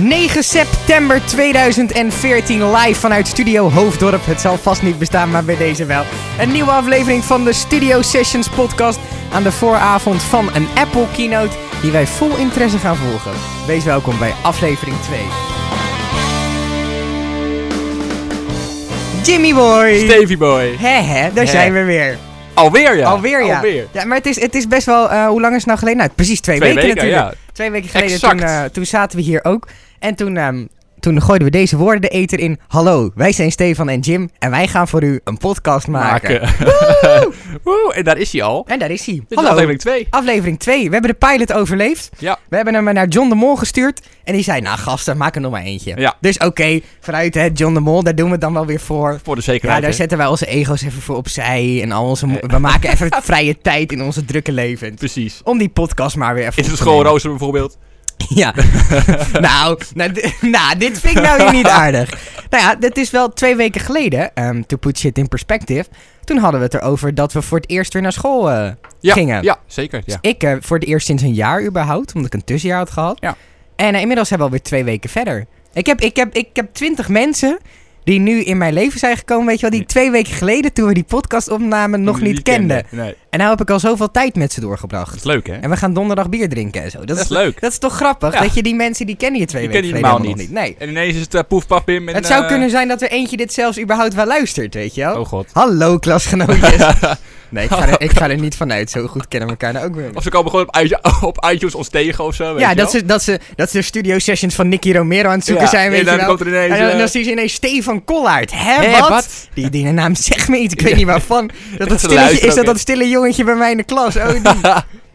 9 september 2014 live vanuit Studio Hoofddorp. Het zal vast niet bestaan, maar bij deze wel. Een nieuwe aflevering van de Studio Sessions podcast aan de vooravond van een Apple keynote die wij vol interesse gaan volgen. Wees welkom bij aflevering 2. Jimmy boy! Stevie boy. Hè hè, daar zijn we weer. Alweer ja. Alweer ja. Alweer. Ja, maar het is, het is best wel, eh, hoe lang is het nou geleden? Nou, precies twee, Twee weken, weken, natuurlijk. ja. Twee weken geleden, toen, eh, toen zaten we hier ook. En toen, ehm, toen gooiden we deze woorden de eter in. Hallo, wij zijn Stefan en Jim en wij gaan voor u een podcast maken. Maken. Woe, en daar is hij al. En daar is hij. Is Hallo. aflevering 2. Aflevering 2. We hebben de pilot overleefd. Ja. We hebben hem naar John de Mol gestuurd. En die zei, nou gasten, maak er nog maar eentje. Ja. Dus oké, vanuit hè, John de Mol, daar doen we het dan wel weer voor. Voor de Ja, zekerheid. daar hè. zetten wij onze ego's even voor opzij. En al onze we maken even vrije tijd in onze drukke leven. Precies. Om die podcast maar weer even de te schoolrooster bijvoorbeeld. Ja. nou, nou, nou, dit vind ik nou weer niet aardig. Nou ja, dit is wel twee weken geleden, um, to put shit in perspective. Toen hadden we het erover dat we voor het eerst weer naar school eh, Ja, gingen. ja zeker. Ja. Ik eh, voor het eerst sinds een jaar überhaupt, omdat ik een tussenjaar had gehad. Ja. En eh, inmiddels hebben we alweer twee weken verder. Ik heb, ik, heb, ik heb twintig mensen die nu in mijn leven zijn gekomen, weet je wel, die ik twee weken geleden, toen we die podcast opnamen, nog niet, kenden. Nee, En nou heb ik al zoveel tijd met ze doorgebracht. dat is leuk hè. En we gaan donderdag bier drinken en zo. Dat, Dat is, leuk. dat is toch grappig? Ja. Dat je die mensen, die kennen je twee Die weken geleden helemaal nog niet. Nee. En ineens is het uh, poef pap in. het zou kunnen zijn dat er eentje dit zelfs überhaupt wel luistert, weet je wel? Oh god. Hallo klasgenootjes. nee, ik ga, er, ik ga er niet vanuit. Zo goed kennen we elkaar nou ook weer. Of ze komen gewoon op, iTunes- op iTunes ons tegen of zo. Weet Ja, je dat wel? ze, dat, ze, dat ze de studio sessions van Nicky Romero aan het zoeken Ja, zijn, weet en je dan wel. komt er ineens... En dan, eh, dan zie je ineens Stefan Kollaert. Hè, wat? wat? Die, die naam zegt me iets, ik weet niet waarvan. Dat, dat luisteren is dat dat stille jongetje bij mij in de klas? Oh, die.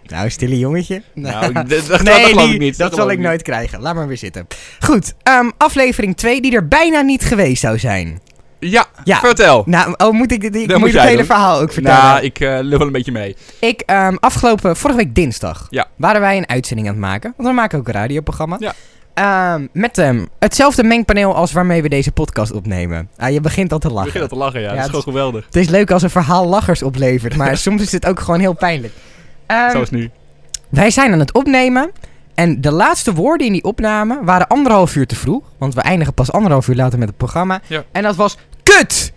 nou, stille jongetje? nou, dat, dat, dat Nee, die- ik niet. dat zal ik niet. nooit krijgen. Laat maar weer zitten. Goed, ehm, aflevering 2 die er bijna niet geweest zou zijn. Ja, Ja. vertel. Nou, oh, moet ik, dit- ik moet moet het hele doen. verhaal ook vertellen? Nou, ik uh, lul wel een beetje mee. Ik, ehm, afgelopen, vorige week dinsdag, Ja. waren wij een uitzending aan het maken. Want we maken ook een radioprogramma. Ja. Ehm, met ehm, hetzelfde mengpaneel als waarmee we deze podcast opnemen. Ah, je begint al te lachen. begin al te lachen, ja. Ja, dat is gewoon geweldig. Het is leuk als een verhaal lachers oplevert, maar soms is het ook gewoon heel pijnlijk. Zoals nu. Wij zijn aan het opnemen. En de laatste woorden in die opname waren anderhalf uur te vroeg. Want we eindigen pas anderhalf uur later met het programma. Ja. En dat was KUT!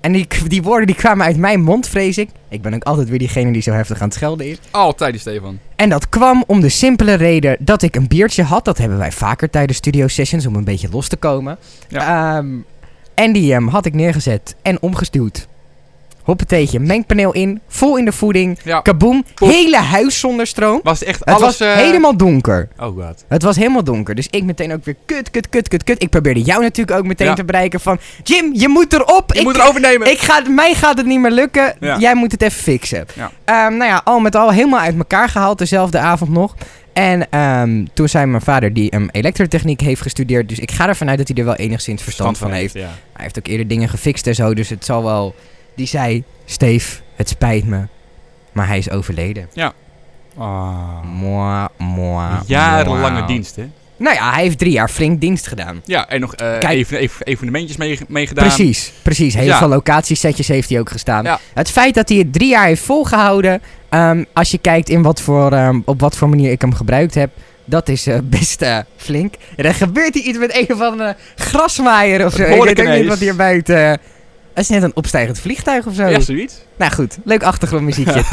En die, die woorden die kwamen uit mijn mond, vrees ik. Ik ben ook altijd weer diegene die zo heftig aan het schelden is. Altijd die Stefan. En dat kwam om de simpele reden dat ik een biertje had. Dat hebben wij vaker tijdens studio sessions om een beetje los te komen. Ehm, en die ehm, had ik neergezet en omgestuwd. Hoppeteetje, mengpaneel in, vol in de voeding. Ja. Kaboom, hele huis zonder stroom. Was het echt Het alles... was eh, helemaal donker. Oh god. Het was helemaal donker. Dus ik meteen ook weer kut, kut, kut, kut, kut. Ik probeerde jou natuurlijk ook meteen Ja. te bereiken van... Jim, je moet erop. Je ik, moet het overnemen. ik ga, mij gaat het niet meer lukken. Ja. Jij moet het even fixen. Ja. Ehm, nou ja, al met al helemaal uit elkaar gehaald dezelfde avond nog. En ehm, toen zei mijn vader die um, elektrotechniek heeft gestudeerd. Dus ik ga ervan uit dat hij er wel enigszins verstand van heeft. Ja. Hij heeft ook eerder dingen gefixt en zo. Dus het zal wel... Die zei, Steef, het spijt me. Maar hij is overleden. Ah. Moi, moi, Jarenlange moi. dienst, hè? Nou ja, hij heeft drie jaar flink dienst gedaan. Ja, en nog eh Kijk. even, even, evenementjes mee, meegedaan. Precies, precies. Heel Ja. veel locatiesetjes heeft hij ook gestaan. Ja. Het feit dat hij het drie jaar heeft volgehouden, ehm, als je kijkt in wat voor, ehm, op wat voor manier ik hem gebruikt heb, dat is eh, best eh, flink. En dan gebeurt hier iets met een of andere grasmaaier of zo. Ik weet ook niet wat hier buiten... is net een opstijgend vliegtuig of zo. Ja, zoiets. Nou goed, leuk achtergrondmuziekje.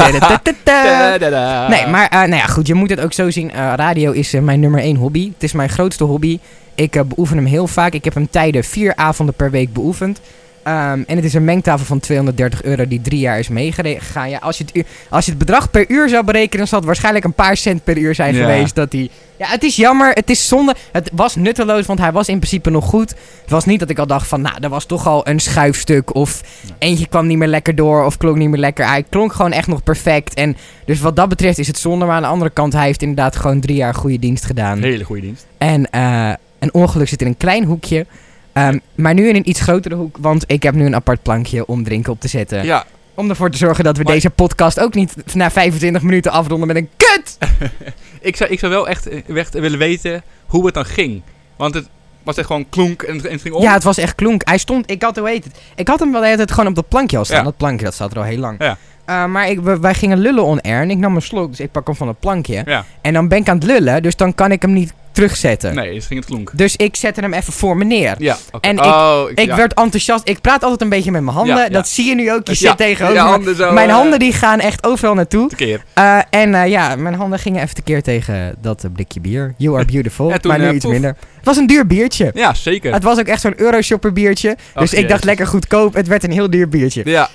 Nee, maar eh, nou ja, goed, je moet het ook zo zien. Eh, radio is eh, mijn nummer één hobby. Het is mijn grootste hobby. Ik beoefen hem heel vaak. Ik heb hem tijden vier avonden per week beoefend. Ehm, en het is een mengtafel van 230 euro die drie jaar is meegegaan. Ja, als, je het, als je het bedrag per uur zou berekenen, dan zal het waarschijnlijk een paar cent per uur zijn Ja. geweest. Dat die, ja, het is jammer, het is zonde. Het was nutteloos, want hij was in principe nog goed. Het was niet dat ik al dacht van, nou, er was toch al een schuifstuk. Of eentje kwam niet meer lekker door, of klonk niet meer lekker. Hij klonk gewoon echt nog perfect. En dus wat dat betreft is het zonde. Maar aan de andere kant, hij heeft inderdaad gewoon drie jaar goede dienst gedaan. Hele goede dienst. En eh, een ongeluk zit in een klein hoekje. Ehm, maar nu in een iets grotere hoek, want ik heb nu een apart plankje om drinken op te zetten. Ja, Om ervoor te zorgen dat we Maar- deze podcast ook niet na 25 minuten afronden met een kut! ik zou, ik zou wel echt, eh, echt willen weten hoe het dan ging. Want het was echt gewoon klonk en, het- ging om. Ja, het was echt klonk. Hij stond, ik had, hoe heet het? Ik had hem wel de hele tijd gewoon op dat plankje al staan. Ja. Dat plankje, dat staat er al heel lang. Ja. Eh, maar ik, wij gingen lullen on air en ik nam een slok, dus ik pak hem van het plankje. Ja. En dan ben ik aan het lullen, dus dan kan ik hem niet terugzetten. Nee, dus ging het klonk. Dus ik zette hem even voor me neer. Ja. En ik- oh, Ik ja. werd enthousiast. Ik praat altijd een beetje met mijn handen. Ja. Dat zie je nu ook. Je zit tegenover handen zo, Mijn eh, handen die gaan echt overal naartoe. Tekeer. Eh, en eh, ja, mijn handen gingen even tekeer tegen dat blikje bier. You are beautiful. Toen, maar nu iets poef. minder. Het was een duur biertje. Ja, zeker. Het was ook echt zo'n Euroshopper biertje. Dus ik dacht lekker goedkoop. Het werd een heel duur biertje. Ja,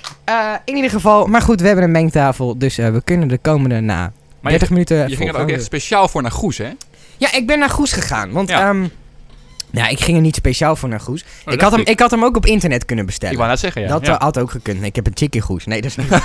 in ieder geval, maar goed, we hebben een mengtafel. Dus we kunnen de komende na maar 30 je, minuten. je ging er ook echt speciaal voor naar Goes, hè? Ja, ik ben naar Goes gegaan. Want Ja. ehm, ja, ik ging er niet speciaal voor naar Goes. Oh, ik, had hem, ik had hem ook op internet kunnen Ik bestellen. wou net zeggen, ja. dat ja. eh, had ook gekund. Nee, ik heb een chickie Goes. Nee, dat is niet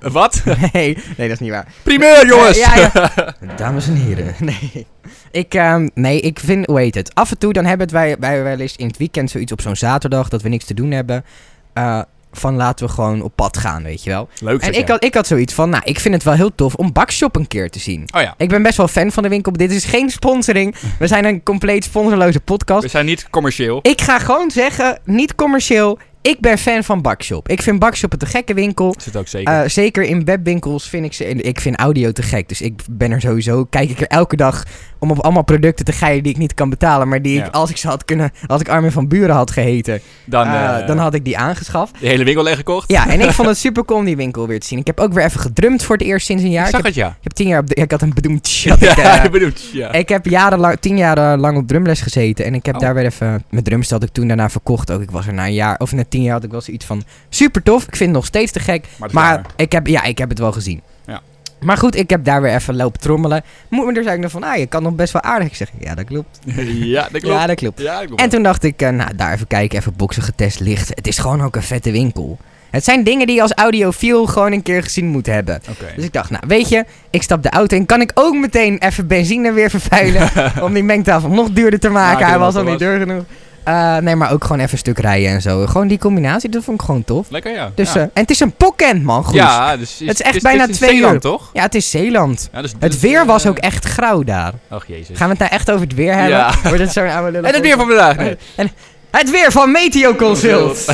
Wat? nee, nee, dat is niet waar. Primeur, jongens! Ja, ja. Dames en heren. Nee. Ik, ehm, nee, ik vind, hoe heet het? Af en toe dan hebben wij, wij wel eens in het weekend zoiets op zo'n zaterdag dat we niks te doen hebben. eh, van laten we gewoon op pad gaan, weet je wel. Leuk zeg, En ik ja. had, ik had zoiets van, nou, ik vind het wel heel tof om Bakshop een keer te zien. Oh ja, Ik ben best wel fan van de winkel. Dit is geen sponsoring. We zijn een compleet sponsorloze podcast. we zijn niet commercieel. Ik ga gewoon zeggen, niet commercieel. Ik ben fan van Bakshop. Ik vind Bakshop een te gekke winkel. Dat zit ook zeker. Eh, zeker in webwinkels vind ik ze. en Ik vind audio te gek. Dus ik ben er sowieso. Kijk ik er elke dag om op allemaal producten te geilen die ik niet kan betalen. Maar die Ja. ik, als ik ze had kunnen. Als ik Armin van Buren had geheten. dan, eh, eh, dan had ik die aangeschaft. de hele winkel leeggekocht. Ja, en ik vond het super cool om die winkel weer te zien. Ik heb ook weer even gedrumd voor het eerst sinds een jaar. ik Ik zag heb, het, ja. ik heb tien jaar op de, Ik had een bedoemd. ik, ja, ik bedoel, ja. ik heb jarenlang, tien jaar lang op drumles gezeten. En ik heb Oh. daar weer even... Mijn drumstel had ik toen daarna verkocht ook. Ik was er na een jaar... Of na tien jaar had ik wel zoiets van... Super tof. Ik vind het nog steeds te gek. Maar, ik heb, ja, ik heb het wel gezien. Ja. Maar goed, ik heb daar weer even lopen trommelen. Moet me er nog van... Ah, je kan nog best wel aardig. Ik zeg, ja, dat klopt. ja, dat klopt. Ja, dat klopt. Ja, dat klopt. En toen dacht ik, eh, nou, daar even kijken. Even boksen getest licht. Het is gewoon ook een vette winkel. Het zijn dingen die je als audiofiel gewoon een keer gezien moet hebben. Dus ik dacht, nou weet je, ik stap de auto in. Kan ik ook meteen even benzine weer vervuilen? om die mengtafel nog duurder te maken. Ja, Hij was al niet duur genoeg. Eh, nee, maar ook gewoon even een stuk rijden en zo. Gewoon die combinatie, dat vond ik gewoon tof. Lekker, ja. Dus, ja. eh, en het is een pokkend, man. Goed. Ja. ja, dus Het is echt bijna is twee Zeeland, uur. toch? het is Zeeland. Ja, dus, Het dus, weer was eh, ook echt grauw daar. Och, jezus. Gaan we het daar echt over het weer hebben? Ja. Wordt het zo'n oude lullig En het weer van vandaag. Nee. Het weer van Meteo Consult.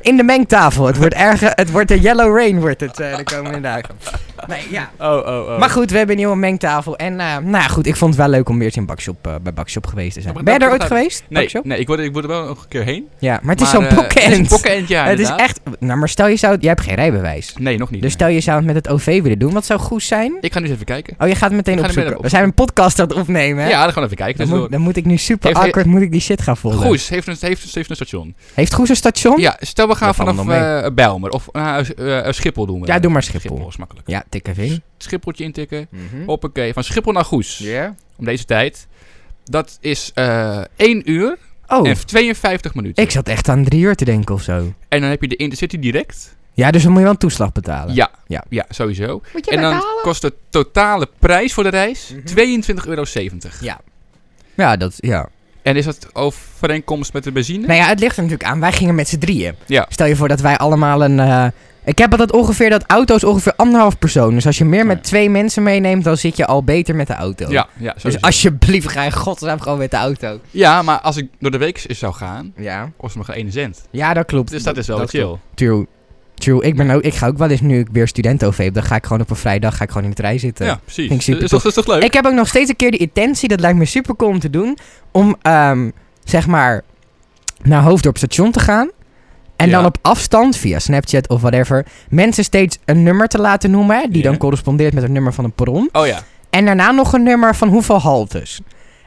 In de mengtafel. Het wordt erger. Het wordt de yellow rain wordt het de komende dagen. Nee, ja. Oh, oh, oh. Maar goed, we hebben een nieuwe mengtafel. En eh, nou ja, goed, ik vond het wel leuk om weer eens in Bakshop, eh, bij Bakshop geweest te zijn. Ja, Ben je er ooit geweest? Nee, Bakshop? nee ik, word, ik word er wel nog een keer heen. Ja, maar het is zo'n eh, pokkend. Het is een pokkend, ja, het is echt... Nou, maar stel je zou... Jij hebt geen rijbewijs. Nee, nog niet. Dus stel je zou het met het OV willen doen. Wat zou goed zijn? Ik ga nu eens even kijken. Oh, je gaat meteen opzoeken. meteen We zijn een podcast aan het opnemen, hè? Ja, dan gaan we even kijken. Dan Dus moet, dan moet ik nu super Heeft- awkward moet ik die shit gaan volgen. Goes heeft een, heeft, heeft een station. Heeft Goes een station? Ja, stel we gaan vanaf eh Bijlmer of Schiphol doen we. Ja, doe maar Schiphol. Schiphol is makkelijk. Ja, tik even in. Schipholtje intikken. Mhm. Hoppakee, van Schiphol naar Goes. Ja. Om deze tijd. Dat is eh 1 uur Oh, en 52 minuten. ik zat echt aan drie uur te denken of zo. En dan heb je de Intercity direct. Ja, dus dan moet je wel een toeslag betalen. Ja, Ja. ja. sowieso. Moet je En dan betalen? kost de totale prijs voor de reis Mhm. 22,70 euro. Ja. Ja, dat, ja. En is dat overeenkomst met de benzine? Nou ja, het ligt er natuurlijk aan. Wij gingen met z'n drieën. Ja. Stel je voor dat wij allemaal een... eh, ik heb altijd ongeveer dat auto's ongeveer anderhalf persoon. Dus als je meer met twee mensen meeneemt, dan zit je al beter met de auto. Ja, ja. Dus alsjeblieft ga je godsnaam gewoon met de auto. ja, maar als ik door de week eens zou gaan, Ja. kost het me gewoon 1 cent. Ja, dat klopt. Dus dat is wel dat chill. klopt. True. True. Ik, ben ook, ik ga ook wel eens, nu ik weer student-OV heb, dan ga ik gewoon op een vrijdag ga ik gewoon in de trein zitten. Ja, precies. vind ik super is, toch, is toch leuk? Ik heb ook nog steeds een keer de intentie, dat lijkt me super cool om te doen, om ehm, zeg maar naar Hoofddorp station te gaan. En Ja. dan op afstand, via Snapchat of whatever, mensen steeds een nummer te laten noemen, hè, die dan correspondeert met het nummer van een perron. Oh ja. En daarna nog een nummer van hoeveel haltes.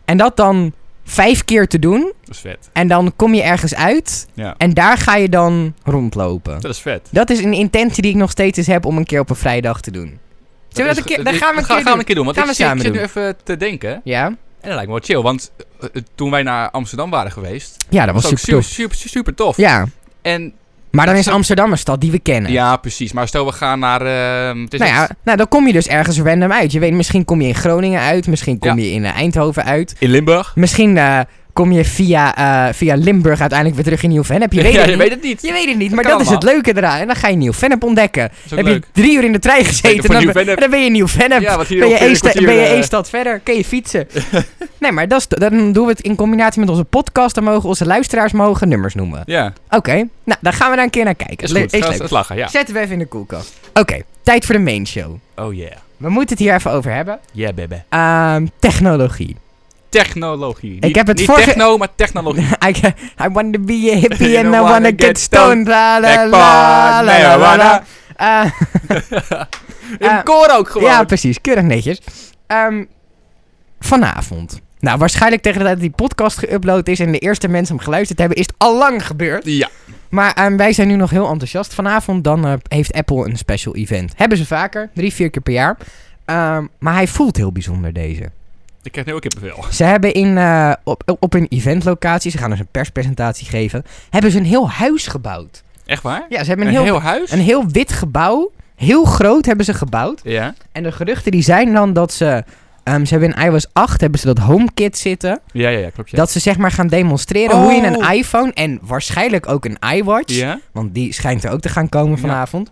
En dat dan vijf keer te doen. Dat is vet. En dan kom je ergens uit. Ja. En daar ga je dan rondlopen. Dat is vet. Dat is een intentie die ik nog steeds eens heb om een keer op een vrijdag te doen. Zullen we dat een keer... Dan gaan we een keer gaan doen. een keer doen. Want Gaan ik, we ik samen zit nu doen. even te denken. Ja? En dat lijkt me wel chill. Want eh, eh, toen wij naar Amsterdam waren geweest, Ja, dat was was ook super super, super, super tof. Ja, En maar dan is Amsterdam een stad die we kennen. ja, precies. Maar stel we gaan naar... eh, het is Nou ja, het- nou, dan kom je dus ergens random uit. Je weet, misschien kom je in Groningen uit. Misschien kom Ja. je in eh, Eindhoven uit. in Limburg. Misschien eh, kom je via, eh, via Limburg uiteindelijk weer terug in Nieuw-Vennep. Je weet ja, het je niet. weet het niet. Je weet het niet, maar dat is het leuke eraan. En dan ga je Nieuw-Vennep ontdekken. Heb leuk. je drie uur in de trein gezeten, dan, ben- dan ben je Nieuw-Vennep. Ja, ben je één sta- eh, één stad verder, kun je fietsen. nee, maar dat is, dan doen we het in combinatie met onze podcast. Dan mogen onze luisteraars mogen nummers noemen. Ja, Oké, nou, dan gaan we daar een keer naar kijken. is Le- goed. Ga leuk. eens lachen, ja. Zetten we even in de koelkast. Oké, tijd voor de main show. Oh yeah. We moeten het hier even over hebben. Yeah, baby. Ehm, technologie. Technologie. Ik heb het niet vorige- techno, maar technologie. I, I want to be a hippie You and I wanna wanna get get stoned. La, la, la, la. Eh, In Eh, koor ook gewoon. ja, precies. Keurig netjes. Ehm, vanavond. Nou, waarschijnlijk tegen de tijd dat die podcast geüpload is en de eerste mensen hem geluisterd hebben, is het al lang gebeurd. ja. Maar ehm, wij zijn nu nog heel enthousiast. Vanavond dan eh, heeft Apple een special event. Hebben ze vaker, drie, vier keer per jaar. Ehm, maar hij voelt heel bijzonder deze. Ik krijg nu ook kippenvel. Ze hebben in, eh, op, op een eventlocatie, ze gaan dus een perspresentatie geven, hebben ze een heel huis gebouwd. Echt waar? Ja, ze hebben Een een, heel, heel huis? een heel wit gebouw. Heel groot hebben ze gebouwd. Ja. En de geruchten die zijn dan dat ze... ehm, ze hebben in iOS 8 hebben ze dat HomeKit zitten. Ja, ja, ja, klopt. Ja. Dat ze zeg maar gaan demonstreren hoe je een Oh. iPhone en waarschijnlijk ook een iWatch... Ja? want die schijnt er ook te gaan komen vanavond...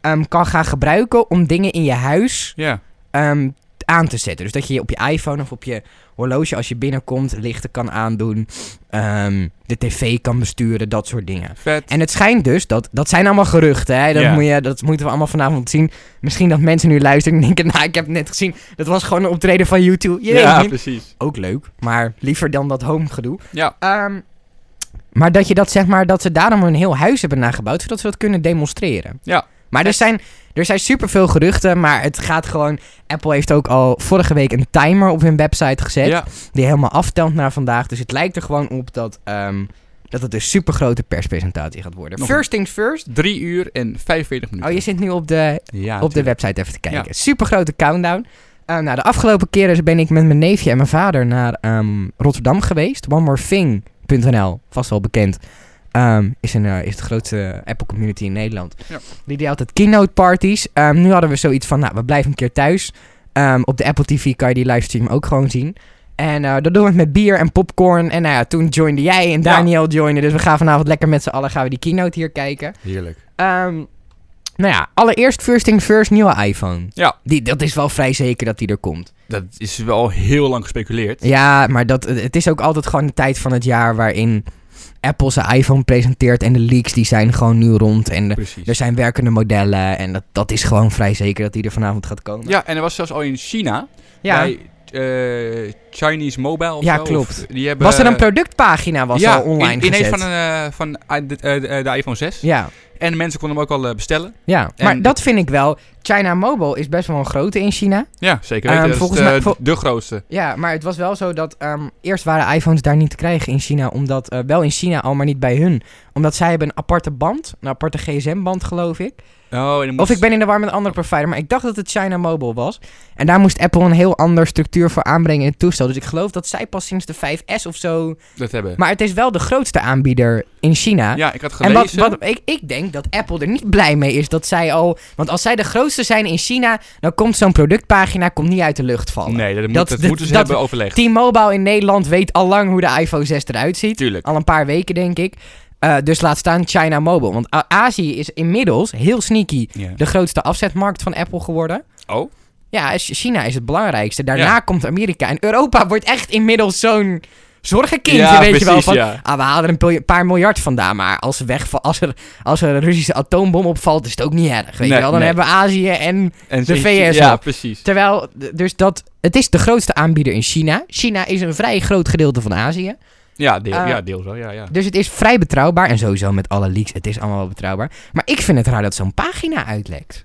ehm, kan gaan gebruiken om dingen in je huis Ja. ehm, aan te zetten. Dus dat je op je iPhone of op je horloge als je binnenkomt lichten kan aandoen. ehm, de tv kan besturen, dat soort dingen. Vet. En het schijnt dus dat... Dat zijn allemaal geruchten, hè. Dat, moet je, dat moeten we allemaal vanavond zien. Misschien dat mensen nu luisteren en denken... Nou, ik heb het net gezien. Dat was gewoon een optreden van YouTube. Je ja, precies. Ook leuk. Maar liever dan dat home gedoe. Ja. Ehm, maar dat je dat zeg maar... Dat ze daarom een heel huis hebben nagebouwd... Zodat ze dat kunnen demonstreren. Ja. Maar er zijn, er zijn superveel geruchten. Maar het gaat gewoon... Apple heeft ook al vorige week een timer op hun website gezet. Ja. Die helemaal aftelt naar vandaag. Dus het lijkt er gewoon op dat... ehm, dat het een supergrote perspresentatie gaat worden. Nog First things first. Drie uur en 45 minuten. Oh, je zit nu op de, ja, op de website even te kijken. Ja. Super grote countdown. Nou, de afgelopen keren ben ik met mijn neefje en mijn vader naar ehm, Rotterdam geweest. OneMoreThing.nl, vast wel bekend, ehm, is, een, eh, is de grootste Apple community in Nederland. Ja. Die deed altijd keynote parties. Ehm, nu hadden we zoiets van, nou, we blijven een keer thuis. Ehm, op de Apple TV kan je die livestream ook gewoon zien. En eh dat doen we het met bier en popcorn. En nou ja, toen joinde jij en Ja. Daniel joinen. Dus we gaan vanavond lekker met z'n allen gaan we die keynote hier kijken. Heerlijk. Ehm, nou ja, allereerst first thing first, nieuwe iPhone. Ja. Die, dat is wel vrij zeker dat die er komt. Dat is wel heel lang gespeculeerd. Ja, maar dat, het is ook altijd gewoon de tijd van het jaar waarin Apple zijn iPhone presenteert. En de leaks die zijn gewoon nu rond. En de- er zijn werkende modellen. En dat, dat is gewoon vrij zeker dat die er vanavond gaat komen. Ja, en er was zelfs al in China, ja. bij eh, Chinese Mobile of Ja, zo, klopt. of die hebben, was er een productpagina was ja, al online in, ineens gezet. van, een, eh, van eh, de, eh, de iPhone 6. Ja, En mensen konden hem ook al bestellen. ja. maar dat vind ik wel. China Mobile is best wel een grote in China. Ja, zeker Ehm, weten. dat volgens is de, mij- de grootste. Ja, maar het was wel zo dat ehm, eerst waren iPhones daar niet te krijgen in China. Omdat, wel in China al, maar niet bij hun. Omdat zij hebben een aparte band. Een aparte gsm-band, geloof ik. Oh, Of ik ben in de war met een andere provider. Maar ik dacht dat het China Mobile was. En daar moest Apple een heel andere structuur voor aanbrengen in het toestel. Dus ik geloof dat zij pas sinds de 5S of zo... dat hebben. Maar het is wel de grootste aanbieder in China. ja, ik had En gelezen. wat, wat ik, ik denk dat Apple er niet blij mee is dat zij al... Want als zij de grootste zijn in China... dan komt zo'n productpagina komt niet uit de lucht vallen. Nee, dat, moet, Dat- dat, dat- moeten ze hebben overlegd. T-Mobile in Nederland weet al lang hoe de iPhone 6 eruit ziet. Tuurlijk. Al een paar weken, denk ik. Eh, dus laat staan China Mobile. Want Azië is inmiddels heel sneaky de grootste afzetmarkt van Apple geworden. Oh? Ja, China is het belangrijkste. Daarna Ja. komt Amerika. En Europa wordt echt inmiddels zo'n zorgenkindje, ja, weet precies, je wel. Van, ja. ah, we halen er een paar miljard vandaan. Maar als, wegva- als, er, als er een Russische atoombom opvalt, is het ook niet erg. Weet Nee, je wel? Dan nee. hebben we Azië en... En de VS Ja, op. precies. Terwijl, dus dat... Het is de grootste aanbieder in China. China is een vrij groot gedeelte van Azië. Ja, deel, Eh, ja, deels wel, ja, ja. Dus het is vrij betrouwbaar. En sowieso met alle leaks, het is allemaal wel betrouwbaar. Maar ik vind het raar dat zo'n pagina uitlekt.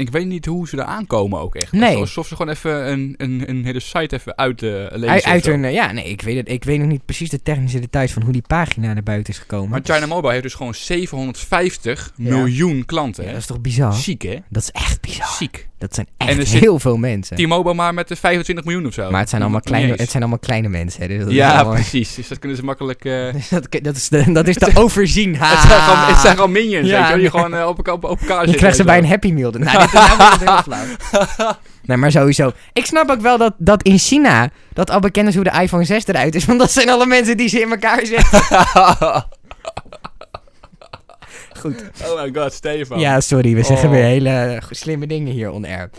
Ik weet niet hoe ze er aankomen ook echt. Nee. Alsof ze gewoon even een, een, een hele site even uit uh, lezen. Uit, hun, eh, ja, nee, ik weet, het, ik weet nog niet precies de technische details van hoe die pagina naar buiten is gekomen. Maar China Mobile heeft dus gewoon 750 Ja. miljoen klanten. ja, dat is toch bizar? Ziek, hè? Dat is echt bizar. Ziek. Dat zijn echt heel veel mensen. T-Mobile maar met de 25 miljoen of zo. Maar het zijn, allemaal kleine, het zijn allemaal kleine mensen. Hè, dus dat Ja, allemaal- precies. Dus dat kunnen ze makkelijk... eh, Dus dat, dat is de, dat is te overzien. het, zijn gewoon, het zijn gewoon minions, Ja, weet je die gewoon eh, op, elkaar- op, op elkaar Je zitten. krijgt ze bij een Happy Meal. Nou, dit is nou heel flauw. Nee, maar sowieso. Ik snap ook wel dat, dat in China dat al bekend is hoe de iPhone 6 eruit is. Want dat zijn alle mensen die ze in elkaar zetten. Goed. oh my god, Stefan. Ja, sorry. We zeggen Oh. weer hele slimme dingen hier on air.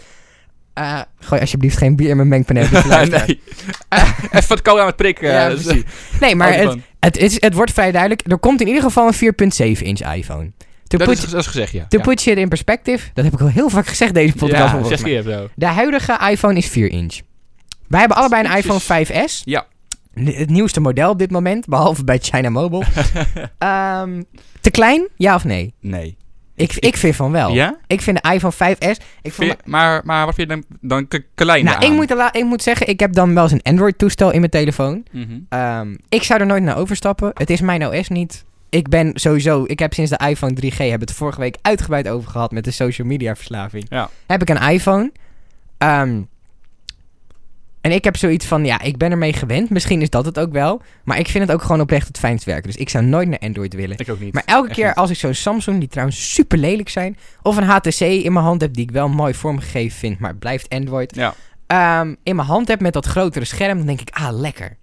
Eh, gooi alsjeblieft geen bier in mijn mengpaneel. nee. Even wat aan het prikken. Ja, eh, dus-. Nee, maar het, het, is, het wordt vrij duidelijk. Er komt in ieder geval een 4.7 inch iPhone. To, dat, put, is, dat is gezegd, ja. to ja. put shit in perspective. Dat heb ik al heel vaak gezegd deze podcast. ja, zes keer zo. De huidige iPhone is 4 inch. Wij hebben allebei een iPhone Ietsjes- 5S. Ja. Het nieuwste model op dit moment, behalve bij China Mobile. Ehm, te klein? Ja of nee? Nee. Ik, ik vind van wel. Ja? Ik vind de iPhone 5S... Ik Vind maar, maar wat vind je dan, dan klein nou, ik moet, ik moet zeggen, ik heb dan wel eens een Android-toestel in mijn telefoon. Ehm, ik zou er nooit naar overstappen. Het is mijn OS niet. Ik ben sowieso... Ik heb sinds de iPhone 3G... Heb het vorige week uitgebreid over gehad met de social media verslaving. Ja. Heb ik een iPhone. Ehm, en ik heb zoiets van... Ja, ik ben ermee gewend. Misschien is dat het ook wel. Maar ik vind het ook gewoon oprecht het fijnst werken. Dus ik zou nooit naar Android willen. Ik ook niet. Maar elke Echt keer niet. als ik zo'n Samsung, die trouwens super lelijk zijn, of een HTC in mijn hand heb, die ik wel mooi vormgegeven vind, maar het blijft Android, Ja. ehm, in mijn hand heb met dat grotere scherm, dan denk ik, ah, lekker.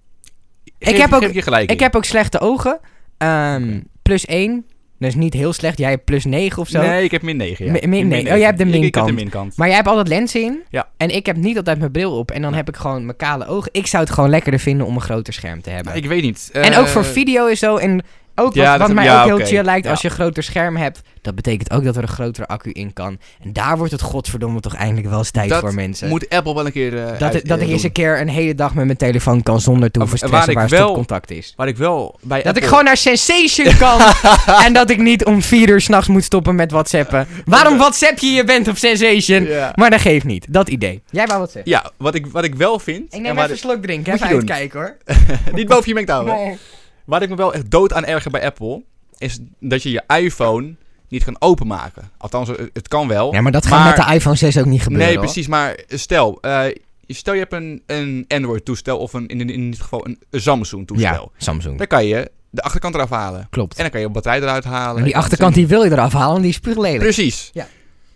Geef- heb ook- geef je gelijk Ik heb ook slechte ogen. Ehm. Plus 1, dat is niet heel slecht. Jij hebt plus 9 of zo. Nee, ik heb min 9. Ja. Mi- min negen. Oh, jij hebt de Ik- Ik, heb de minkant. Maar jij hebt altijd lenzen in. Ja. En ik heb niet altijd mijn bril op. En dan heb ik gewoon mijn kale ogen. Ik zou het gewoon lekkerder vinden om een groter scherm te hebben. Ik weet niet. En ook Eh, voor video en zo. En ook Ja, wat, dat mij ja, ook heel chill lijkt Ja. als je een groter scherm hebt. Dat betekent ook dat er een grotere accu in kan. En daar wordt het godverdomme toch eindelijk wel eens tijd Dat voor mensen. Moet Apple wel een keer eh, dat, uit- ik- dat eh, ik eens een keer een hele dag met mijn telefoon kan zonder te hoeven Waar ik waar wel- stopcontact is. Waar ik wel bij Dat Apple... ik gewoon naar Sensation kan. en dat ik niet om vier uur s'nachts moet stoppen met whatsappen. Waarom whatsapp je je bent op Sensation? Maar dat geeft niet. Dat idee. Jij wou wat zeggen? Ja, wat ik, wat ik wel vind... Ik neem waar even een slok drinken. Even uitkijken hoor. niet boven je houden. Nee. Waar ik me wel echt dood aan erger bij Apple... is dat je je iPhone niet kan openmaken. Althans, het, kan wel. Ja, maar dat gaat Maar- met de iPhone 6 ook niet gebeuren. nee, hoor. precies. Maar stel... eh, stel je hebt een, een Android-toestel... of een, in, in dit geval een Samsung-toestel. Ja, Samsung. Dan kan je de achterkant eraf halen. Klopt. En dan kan je je batterij eruit halen. En die achterkant die wil je eraf halen, die is spuuglelijk. Precies. Ja.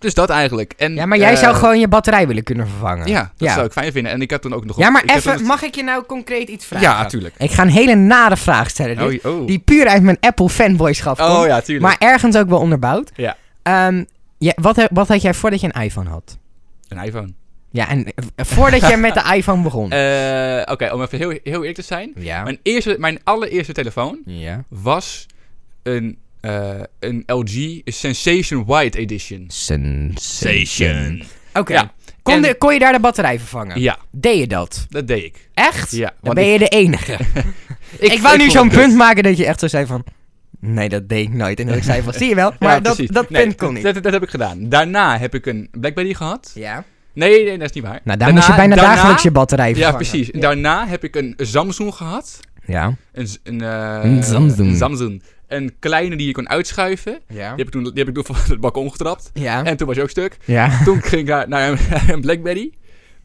Dus dat eigenlijk. En, Ja, maar jij eh, zou gewoon je batterij willen kunnen vervangen. Ja, dat Ja. zou ik fijn vinden. En ik heb toen ook nog... Ja, maar even, mag ik je nou concreet iets vragen? Ja, tuurlijk. Ik ga een hele nare vraag stellen. dit, Oh, oh. Die puur uit mijn Apple fanboyschap komt. oh ja, tuurlijk. maar ergens ook wel onderbouwd. Ja. Ehm, ja, wat, wat had jij voordat je een iPhone had? Een iPhone. Ja, en eh, voordat je met de iPhone begon. Eh, Oké, om even heel, heel eerlijk te zijn. ja. Mijn, eerste, mijn allereerste telefoon Ja. was een, eh, een LG Sensation White Edition. Sensation. Oké. Ja. Kon, En- de- kon je daar de batterij vervangen? Ja, Deed je dat? dat deed ik. Echt? Ja, Dan ben je de enige. ik, wou nu zo'n punt maken dat je echt zo zei van... Nee, dat deed ik nooit. En dat ik zei van, zie je wel? Ja, Maar dat, precies. dat Nee, punt kon niet. Dat, dat heb ik gedaan. Daarna heb ik een Blackberry gehad. Ja. Nee, nee, dat is niet waar. Nou, daar Daarna- moest je bijna daarna- dagelijks je batterij Ja, vervangen. precies. Ja. Daarna heb ik een Samsung gehad. Ja. Een, eh, Een Samsung. Een Samsung. Een kleine die je kon uitschuiven. Ja. Die heb ik toen, die heb ik toen van het balkon getrapt. Ja. En toen was je ook stuk. Ja. Toen ging ik naar, naar een, een Blackberry.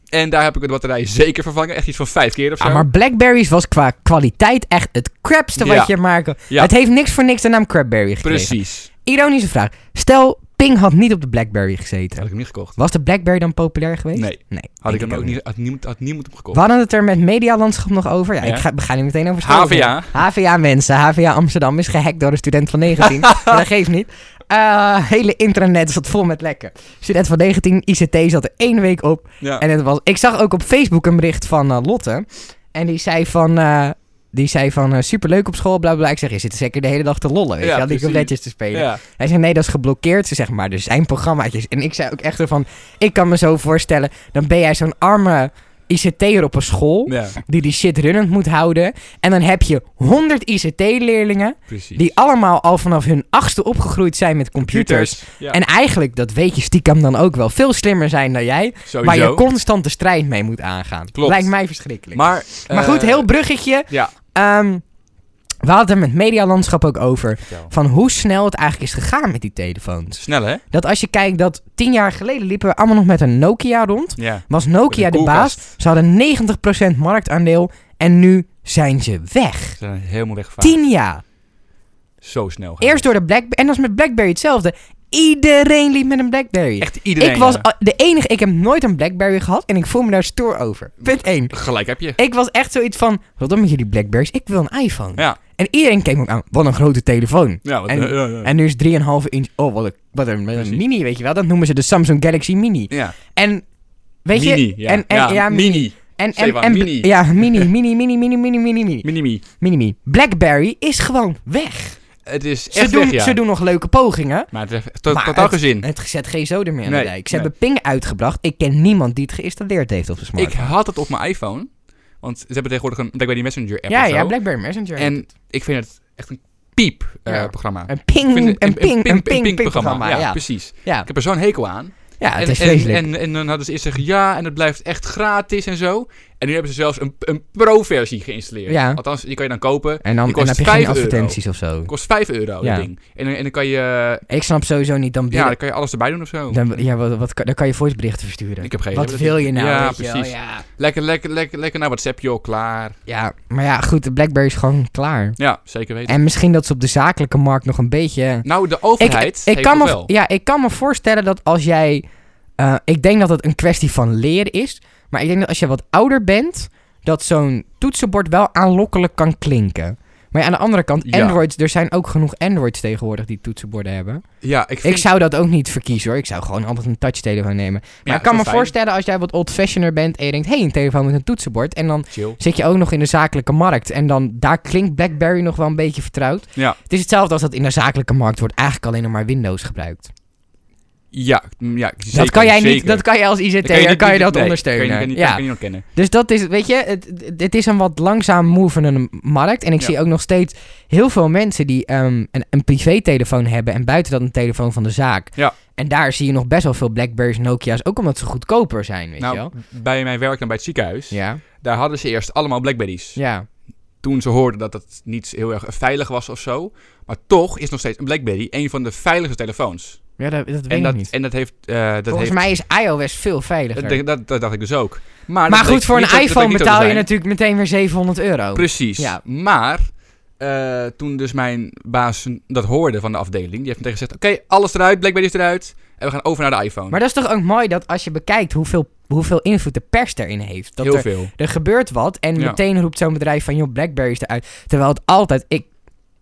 En daar heb ik de batterij zeker vervangen. Echt iets van vijf keer of zo. Ah, maar Blackberries was qua kwaliteit echt het crapste wat Ja. je maar. Ja. Het heeft niks voor niks de naam Crapberry gekregen. Precies. Ironische vraag. Stel, Ping had niet op de Blackberry Had gezeten. ik hem niet gekocht. Was de Blackberry dan populair geweest? Nee. Nee. Had ik hem ook niet, had niemand, had niemand hem gekocht. We hadden het er met medialandschap nog over. Ja, Ja. ik ga, we gaan nu meteen over. HVA. HVA mensen. HVA Amsterdam is gehackt door een student van 19. maar dat geeft niet. Eh, hele intranet zat vol met lekken. Student van 19, ICT zat er één week op. Ja. En het was, ik zag ook op Facebook een bericht van eh, Lotte. En die zei van... eh, die zei van, eh, superleuk op school, bla bla. Ik zeg, je zit zeker de hele dag te lollen, weet Ja, je wel, die completjes te spelen. ja. Hij zei, nee, dat is geblokkeerd. Ze zegt, maar er zijn programmaatjes. En ik zei ook echt van, ik kan me zo voorstellen, dan ben jij zo'n arme ICT'er op een school, ja, die die shit runnend moet houden. En dan heb je 100 ICT-leerlingen, die allemaal al vanaf hun achtste opgegroeid zijn met computers. Ja, En eigenlijk, dat weet je stiekem dan ook wel, veel slimmer zijn dan jij. sowieso. Waar je constant de strijd mee moet aangaan. Klopt. Lijkt mij verschrikkelijk. Maar, Maar, goed, eh, heel bruggetje. Ja. Ehm, we hadden het er met medialandschap ook over. Van hoe snel het eigenlijk is gegaan met die telefoons. Snel, hè? Dat als je kijkt dat tien jaar geleden liepen we allemaal nog met een Nokia rond. Ja. Was Nokia de baas. Ze hadden 90% marktaandeel. En nu zijn ze weg. Ze zijn helemaal weggevaren. Tien jaar. Zo snel. Eerst door de Blackberry. En dat is met Blackberry hetzelfde. Iedereen liep met een Blackberry. Echt iedereen. ik was ja. de enige. Ik heb nooit een Blackberry gehad. En ik voel me daar stoer over. Punt 1. Gelijk heb je. Ik was echt zoiets van. Wat dan met jullie Blackberries? Ik wil een iPhone. Ja. En iedereen keek me ook aan. Wat een grote telefoon. Ja, wat, En- ja, ja. En nu is 3,5 inch. Oh, wat een, wat een, Precies. mini, weet je wel. Dat noemen ze de Samsung Galaxy Mini. ja. En weet je. mini, ja. En, en, ja, ja, mini. mini. En, en, mini. Ja, mini, mini, mini, mini, mini, mini, mini. Mini-mi. Mini, Blackberry is gewoon weg. Het is Ze echt doen, weg, ja. ze doen nog leuke pogingen. Maar het heeft to- totaal het- geen zin. Het zet geen zoden meer aan Nee, de dijk. Ze nee. hebben Ping uitgebracht. Ik ken niemand die het geïnstalleerd heeft op Ik smartphone. had het op mijn iPhone. Want ze hebben tegenwoordig een BlackBerry Messenger app Ja, ja, Blackberry Messenger. En ik vind het echt een piep eh, Ja. programma. een Ik ping, vind een het ping, een ping, ping, programma. Ja, Ja, precies. ja. Ik heb er zo'n hekel aan. ja, het en, is en, en, en dan hadden ze eerst zeggen ja, en het blijft echt gratis en zo. En nu hebben ze zelfs een, een pro-versie geïnstalleerd. Ja. Althans, die kan je dan kopen. En dan, die en dan kost heb je geen 5 euro. advertenties of zo. Kost 5 euro, Ja. dat ding. En, dan- en dan kan je, Ik snap sowieso niet, dan, ja, dan kan je alles erbij doen of zo. dan, ja, wat, wat, kan- dan kan je voiceberichten versturen. Ik heb geen Wat wil je nou? Ja, precies. Ja. Lekker, lekker, lekker, lekker naar WhatsApp, joh, klaar. ja, maar ja, goed, de Blackberry is gewoon klaar. Ja, zeker weten. En misschien dat ze op de zakelijke markt nog een beetje... nou, de Ik, overheid ik, heeft kan het me, wel. ja, ik kan me voorstellen dat als jij... eh, ik denk dat het een kwestie van leren is. Maar ik denk dat als je wat ouder bent... dat zo'n toetsenbord wel aanlokkelijk kan klinken. Maar ja, aan de andere kant, Ja. Androids... Er zijn ook genoeg Androids tegenwoordig die toetsenborden hebben. Ja, ik vind... Ik zou dat ook niet verkiezen hoor. Ik zou gewoon altijd een touchtelefoon nemen. Maar Ja, ik kan me fijn. voorstellen als jij wat old-fashioner bent... en je denkt, hé, hey, een telefoon met een toetsenbord... en dan Chill. zit je ook nog in de zakelijke markt. En dan daar klinkt BlackBerry nog wel een beetje vertrouwd. Ja. Het is hetzelfde als dat in de zakelijke markt wordt eigenlijk alleen nog maar Windows gebruikt. Ja, mm, ja zeker, dat kan jij niet, dat kan je als ICT'er, kan, je dat nee, ondersteunen. Kan je, niet- ja. kan je niet ontkennen. Dus dat is, weet je, het, is een wat langzaam movende markt. En ik Ja. zie ook nog steeds heel veel mensen die ehm, een, een privé-telefoon hebben en buiten dat een telefoon van de zaak. Ja. En daar zie je nog best wel veel Blackberries, Nokia's, ook omdat ze goedkoper zijn, weet je Nou, wel. bij mijn werk dan bij het ziekenhuis, Ja, daar hadden ze eerst allemaal Blackberries. ja. Toen ze hoorden dat het niet heel erg veilig was of zo. Maar toch is nog steeds een Blackberry een van de veiligste telefoons. Ja dat, dat weet En ik dat, niet. en dat heeft... eh, dat Volgens heeft, mij is iOS veel veiliger. dat, dat, dat dacht ik dus ook. Maar, goed, voor een iPhone betaal je natuurlijk meteen weer 700 euro. Precies. Ja. Maar eh, toen dus mijn baas dat hoorde van de afdeling, die heeft meteen gezegd: Oké, alles eruit, Blackberry is eruit. En we gaan over naar de iPhone. Maar dat is toch ook mooi dat als je bekijkt hoeveel, hoeveel invloed de pers erin heeft. Dat Heel er, veel. er gebeurt wat en Ja. meteen roept zo'n bedrijf van, joh, Blackberry is eruit. Terwijl het altijd... Ik,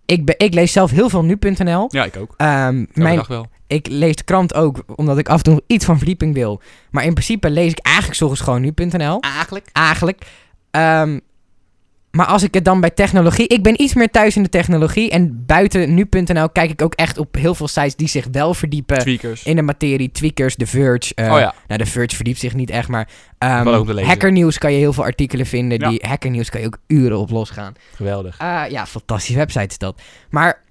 ik, ben, ik lees zelf heel veel nu.nl. Ja, ik ook. Ehm, Elke mijn, dag wel. Ik lees de krant ook, omdat ik af en toe iets van verdieping wil. Maar in principe lees ik eigenlijk zorgens gewoon nu.nl. Eigenlijk? Eigenlijk. Ehm, maar als ik het dan bij technologie... Ik ben iets meer thuis in de technologie. En buiten nu.nl kijk ik ook echt op heel veel sites die zich wel verdiepen Tweakers. in de materie. Tweakers, The Verge. eh, oh ja. Nou, The Verge verdiept zich niet echt, maar... ehm lezen. hackernieuws kan je heel veel artikelen vinden. Ja. Die hackernieuws kan je ook uren op losgaan. Geweldig. Eh, ja, fantastische website is dat. Maar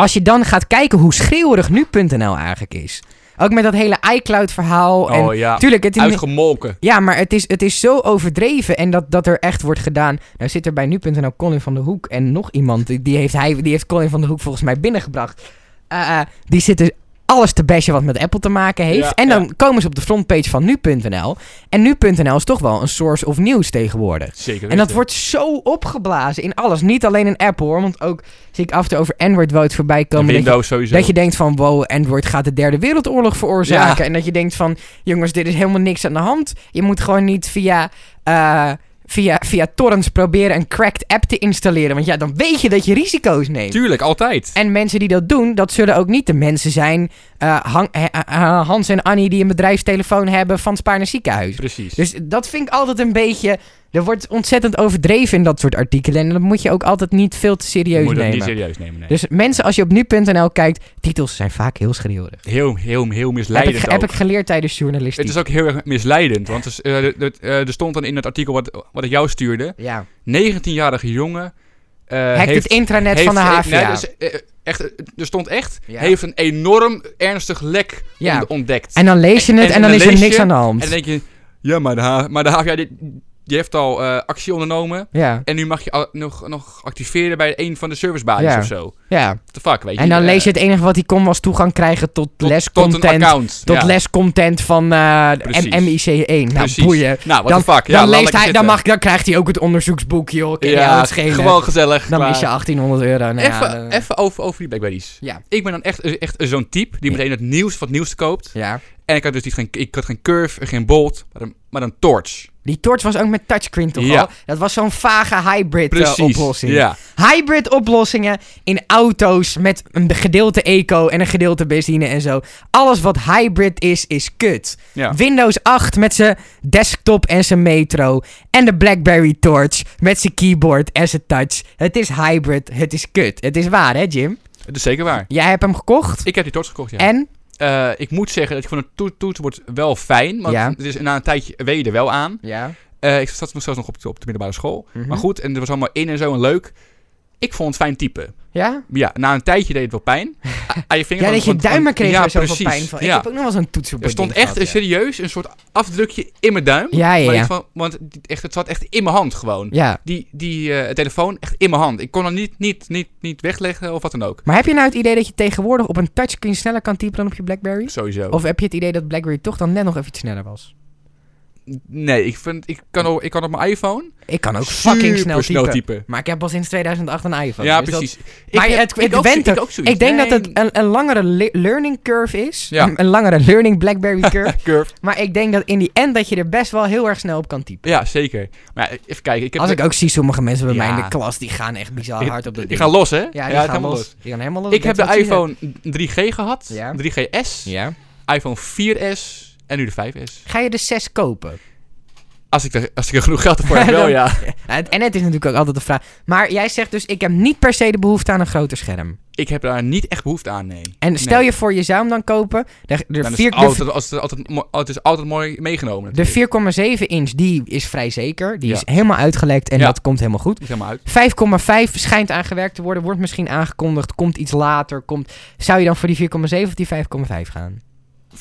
als je dan gaat kijken hoe schreeuwerig nu.nl eigenlijk is. Ook met dat hele iCloud-verhaal. en oh ja. tuurlijk, het is, Uitgemolken. ja, maar het is, het is zo overdreven en dat, dat er echt wordt gedaan. Nou zit er bij nu.nl Colin van der Hoek en nog iemand. Die, heeft, hij, die heeft Colin van der Hoek volgens mij binnengebracht. Eh, die zitten alles te bashen wat met Apple te maken heeft. Ja, en dan ja. komen ze op de frontpage van nu.nl. En nu.nl is toch wel een source of nieuws tegenwoordig. Zeker En dat wordt zo opgeblazen in alles. Niet alleen in Apple hoor. Want ook zie ik af en toe over Android wel iets voorbij En komen. Dat je, sowieso. dat je denkt van wow, Android gaat de derde wereldoorlog veroorzaken. En dat je denkt van jongens, dit is helemaal niks aan de hand. Je moet gewoon niet via, eh, via, via torrents proberen een cracked app te installeren. Want ja, dan weet je dat je risico's neemt. Tuurlijk, altijd. En mensen die dat doen, dat zullen ook niet de mensen zijn, eh, Han- eh, eh, Hans en Annie, die een bedrijfstelefoon hebben van Spaarne Ziekenhuis. Precies. Dus dat vind ik altijd een beetje. Er wordt ontzettend overdreven in dat soort artikelen. En dat moet je ook altijd niet veel te serieus moet nemen. niet serieus nemen. Nee. Dus mensen, als je op nu.nl kijkt, titels zijn vaak heel schreeuwerig. heel, heel, heel Heb misleidend ik, heb ook. ik geleerd tijdens journalistiek. Het is ook heel erg misleidend. Want er, eh, eh, er stond dan in het artikel wat, wat ik jou stuurde... Ja. 19-jarige jongen... Hackt heeft, het intranet heeft- van de HVA. nee, dus, echt, er stond echt... Ja. Heeft een enorm ernstig lek Ja. ont- ontdekt. En dan lees je het en, En- en dan, dan is er niks je- aan de hand. En dan denk je... Ja, maar de, H- maar de HVA... Die, die heeft al eh, actie ondernomen... ja, En nu mag je nog, nog activeren bij een van de servicebadies Ja. of zo. ja. What the fuck, weet je. En dan Eh, lees je het enige wat hij kon was toegang krijgen tot, tot, lescontent. tot een account. tot ja. lescontent van eh Precies. MIC1. Nou, Precies. boeien. Nou, what Dan, the fuck. Ja, dan, leest hij, dan, zitten. mag, dan krijgt hij ook het onderzoeksboek, joh. Je Ja, gewoon gezellig. Dan mis je 1800 euro. Nou, ja, even, dan- even over, over die Blackberries. Ja. Ik ben dan echt, echt zo'n type die meteen het nieuws van het nieuws koopt. ja. En ik had dus niet geen, ik had geen curve, geen bolt, maar een, maar een torch. Die torch was ook met touchscreen toch Ja. al? Dat was zo'n vage hybrid eh, Precies. oplossing. Ja. Hybrid oplossingen in auto's met een gedeelte eco en een gedeelte benzine en zo. Alles wat hybrid is, is kut. Ja. Windows 8 met zijn desktop en zijn metro. En de BlackBerry Torch met zijn keyboard en zijn touch. Het is hybrid, het is kut. Het is waar, hè Jim? Het is zeker waar. Jij hebt hem gekocht. Ik heb die torch gekocht, ja. En? Eh, ik moet zeggen dat ik van het to toetsenbord wel fijn, want Ja. het is na een tijdje weet je er wel aan. Ja. Eh, ik zat zelfs nog op, de- op de middelbare school. Mhm. Maar goed, en het was allemaal in en zo en leuk. Ik vond het fijn typen. Ja? Ja, na een tijdje deed het wel pijn. Aan je vinger. Ja, dat je want- kreeg ja, er zoveel pijn van. Ik Ja. heb ook nog wel zo'n toetsenbord Er stond echt een ja. serieus een soort afdrukje in mijn duim. Ja, ja, van- want echt, het zat echt in mijn hand gewoon. Ja. Die, die eh, telefoon echt in mijn hand. Ik kon hem niet, niet, niet, niet wegleggen of wat dan ook. Maar heb je nou het idee dat je tegenwoordig op een touchscreen sneller kan typen dan op je Blackberry? Sowieso. Of heb je het idee dat Blackberry toch dan net nog even iets sneller was? Nee, ik, vind, ik, kan op, ik kan op mijn iPhone Ik kan ook fucking snel super typen. Maar ik heb al sinds 2008 een iPhone. Ja, dus dat- precies. Maar heb- het- ook, went ik er- ik denk Nee, dat het een, een langere le- learning curve is. Ja. Een, een langere learning Blackberry curve. curve. maar ik denk dat in die end dat je er best wel heel erg snel op kan typen. Ja, zeker. Maar ja, even kijken. Ik heb Als ik ook zie sommige mensen bij mij in Ja. de klas, die gaan echt bizar Ik- hard op dat Die gaan los, hè? Ja, die gaan helemaal los. Die gaan helemaal los. Ik heb de iPhone 3G gehad, Ja. 3GS, Ja. iPhone 4S en nu de 5S. Ga je de 6 kopen? Als ik er, als ik er genoeg geld voor heb, wel ja. En het is natuurlijk ook altijd de vraag. Maar jij zegt dus, ik heb niet per se de behoefte aan een groter scherm. Ik heb daar niet echt behoefte aan, nee. En stel Nee. je voor, je zou hem dan kopen. De, de, Dan is vier- het, de- altijd, als het, altijd, mo- het is altijd mooi meegenomen. de natuurlijk. 4,7 inch, die is vrij zeker. Die Ja. is helemaal uitgelekt en Ja. dat komt helemaal goed. Die is helemaal uit. 5,5 schijnt aangewerkt te worden, wordt misschien aangekondigd, komt iets later. Komt... Zou je dan voor die 4,7 of die 5,5 gaan? 4,7.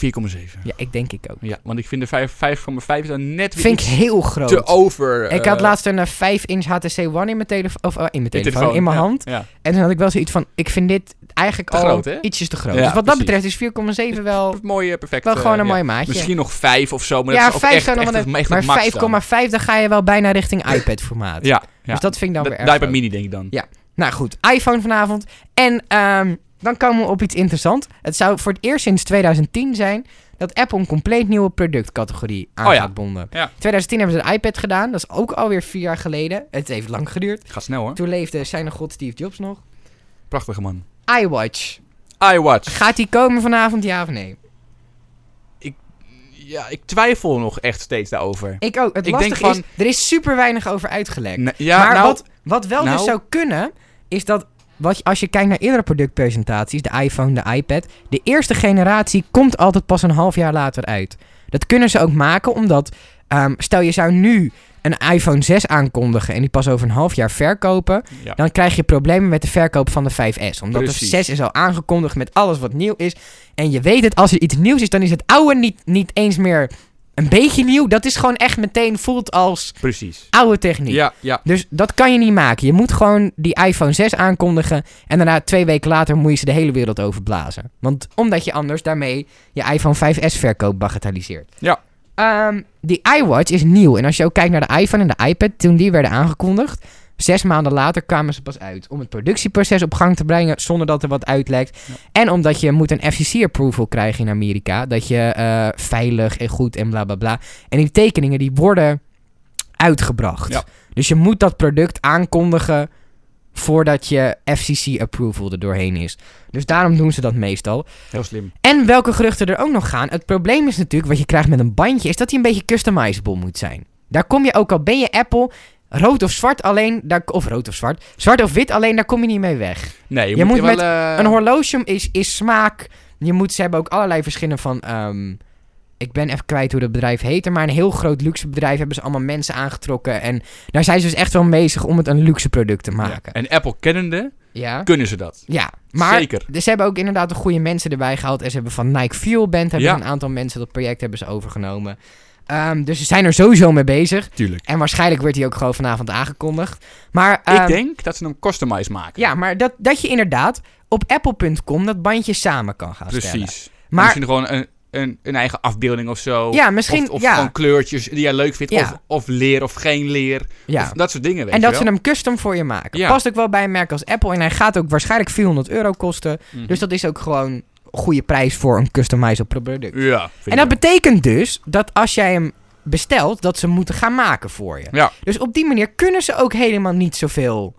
Ja, ik denk ik ook. Ja, want ik vind de 5 5,5 dan net weer Vind ik heel groot. te over. ik had eh, laatst een eh, 5 inch HTC One in mijn telefoon, of eh, in mijn in telefoon, in mijn ja, hand. Ja. En toen had ik wel zoiets van, ik vind dit eigenlijk Te al groot, hè? ietsjes te groot. Ja, dus wat dat precies. betreft is 4,7 wel, perfect. wel eh, gewoon een ja. mooi maatje. Misschien nog 5 of zo, maar ja, dat is ook 5 echt, zou nog echt, wel het- net- echt maar het max dan. 5,5 dan ga je wel bijna richting iPad formaat. Ja, ja. Dus dat vind ik dan weer de erg iPad groot. mini denk ik dan. Ja. Nou goed, iPhone vanavond. En ehm, dan komen we op iets interessants. Het zou voor het eerst sinds 2010 zijn dat Apple een compleet nieuwe productcategorie aan Oh ja. gaat bonden. Ja. 2010 hebben ze de iPad gedaan. Dat is ook alweer vier jaar geleden. Het heeft lang geduurd. Gaat snel hoor. Toen leefde zijn god Steve Jobs nog. Prachtige man. iWatch. iWatch. Gaat die komen vanavond, ja of nee? Ja, ik twijfel nog echt steeds daarover. Ik ook. Het Ik lastige denk van- is, er is super weinig over uitgelekt. Ja, maar nou, wat, wat wel dus nou- zou kunnen, is dat wat, als je kijkt naar eerdere productpresentaties, de iPhone, de iPad, de eerste generatie komt altijd pas een half jaar later uit. Dat kunnen ze ook maken, omdat ehm, stel je zou nu een iPhone 6 aankondigen en die pas over een half jaar verkopen, ja. dan krijg je problemen met de verkoop van de 5S. Omdat de Precies. 6 is al aangekondigd met alles wat nieuw is. En je weet het, als er iets nieuws is, dan is het oude niet, niet eens meer een beetje nieuw. Dat is gewoon echt meteen voelt als precies. oude techniek. Ja, ja. Dus dat kan je niet maken. Je moet gewoon die iPhone 6 aankondigen. En daarna twee weken later moet je ze de hele wereld overblazen. Want omdat je anders daarmee je iPhone 5S verkoop bagatelliseert. Ja. Ehm, die iWatch is nieuw. En als je ook kijkt naar de iPhone en de iPad, toen die werden aangekondigd. Zes maanden later kwamen ze pas uit. Om het productieproces op gang te brengen zonder dat er wat uitlekt. Ja. En omdat je moet een FCC-approval krijgen in Amerika. Dat je eh, veilig en goed en bla bla bla. En die tekeningen die worden uitgebracht. Ja. Dus je moet dat product aankondigen voordat je FCC-approval er doorheen is. Dus daarom doen ze dat meestal. Heel slim. En welke geruchten er ook nog gaan. Het probleem is natuurlijk, wat je krijgt met een bandje, is dat hij een beetje customizable moet zijn. Daar kom je ook al, ben je Apple, rood of zwart alleen, daar, of rood of zwart, zwart of wit alleen, daar kom je niet mee weg. Nee, je, Je moet, moet wel... met eh, Een horloge is, is smaak. Je moet, ze hebben ook allerlei verschillen van. ehm, ik ben even kwijt hoe dat bedrijf heette. Maar een heel groot luxe bedrijf hebben ze allemaal mensen aangetrokken. En daar zijn ze dus echt wel mee bezig om het een luxe product te ja. maken. En Apple kennende, Ja. kunnen ze dat. Ja. Maar Zeker. dus ze hebben ook inderdaad de goede mensen erbij gehaald. En ze hebben van Nike Fuel Band hebben Ja. een aantal mensen dat project hebben ze overgenomen. Ehm, dus ze zijn er sowieso mee bezig. Tuurlijk. En waarschijnlijk wordt hij ook gewoon vanavond aangekondigd. Maar, ik ehm, denk dat ze hem customize maken. Ja, maar dat, dat je inderdaad op apple.com dat bandje samen kan gaan stellen. Precies. Maar Misschien gewoon een, een, een eigen afbeelding of zo. ja, misschien... Of, of ja, gewoon kleurtjes die jij leuk vindt. Ja. Of, of leer of geen leer. ja. Of dat soort dingen, weet En je dat ze hem custom voor je maken. Past ook wel bij een merk als Apple. En hij gaat ook waarschijnlijk 400 euro kosten. Mhm. Dus dat is ook gewoon goede prijs voor een customizable product. Ja, En dat betekent dus dat als jij hem bestelt, dat ze moeten gaan maken voor je. Ja. Dus op die manier kunnen ze ook helemaal niet zoveel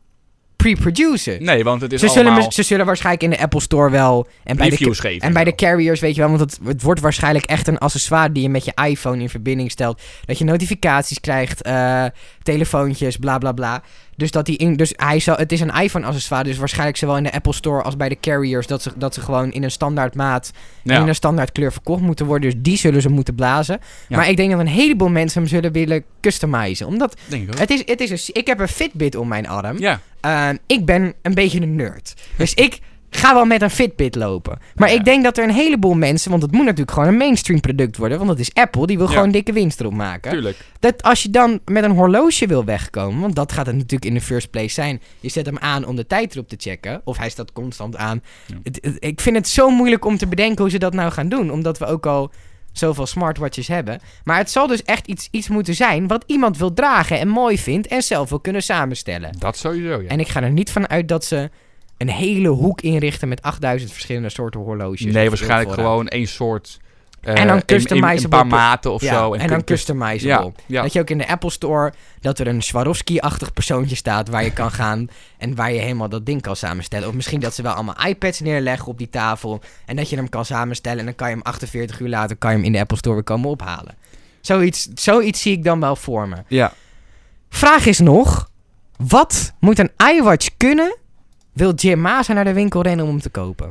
pre-producen. Nee, want het is Ze zullen, allemaal mis- ze zullen waarschijnlijk in de Apple Store wel... En bij de, geven. en bij de carriers, weet je wel, want het, het wordt waarschijnlijk echt een accessoire die je met je iPhone in verbinding stelt. Dat je notificaties krijgt, eh, telefoontjes, bla bla bla. Dus, dat die in, dus hij zal, het is een iPhone-accessoire, dus waarschijnlijk zowel in de Apple Store als bij de carriers dat ze, dat ze gewoon in een standaard maat en ja. in een standaard kleur verkocht moeten worden. Dus die zullen ze moeten blazen. Ja. Maar ik denk dat een heleboel mensen hem zullen willen customizen. Omdat denk ik het is, het is een, ik heb een Fitbit om mijn arm. Ja, Ehm, ik ben een beetje een nerd. Dus ik ga wel met een Fitbit lopen. Maar Ja. ik denk dat er een heleboel mensen... Want het moet natuurlijk gewoon een mainstream product worden. Want het is Apple. Die wil Ja. gewoon dikke winst erop maken. tuurlijk. Dat als je dan met een horloge wil wegkomen... Want dat gaat het natuurlijk in de first place zijn. Je zet hem aan om de tijd erop te checken. Of hij staat constant aan. Ja. Het- het- ik vind het zo moeilijk om te bedenken hoe ze dat nou gaan doen. Omdat we ook al zoveel smartwatches hebben. Maar het zal dus echt iets, iets moeten zijn... wat iemand wil dragen en mooi vindt... en zelf wil kunnen samenstellen. Dat sowieso, ja. En ik ga er niet van uit dat ze een hele hoek inrichten met 8000 verschillende soorten horloges. nee, waarschijnlijk gewoon één soort... eh, En dan customizable een paar maten of ja, zo. En, dan customizable. Ja, ja. Dat je ook in de Apple Store dat er een Swarovski-achtig persoontje staat waar je kan gaan en waar je helemaal dat ding kan samenstellen. Of misschien dat ze wel allemaal iPads neerleggen op die tafel en dat je hem kan samenstellen en dan kan je hem 48 uur later kan je hem in de Apple Store weer komen ophalen. Zoiets, zoiets zie ik dan wel voor me. ja. Vraag is nog, wat moet een iWatch kunnen? Wil Jim Maas naar de winkel rennen om hem te kopen?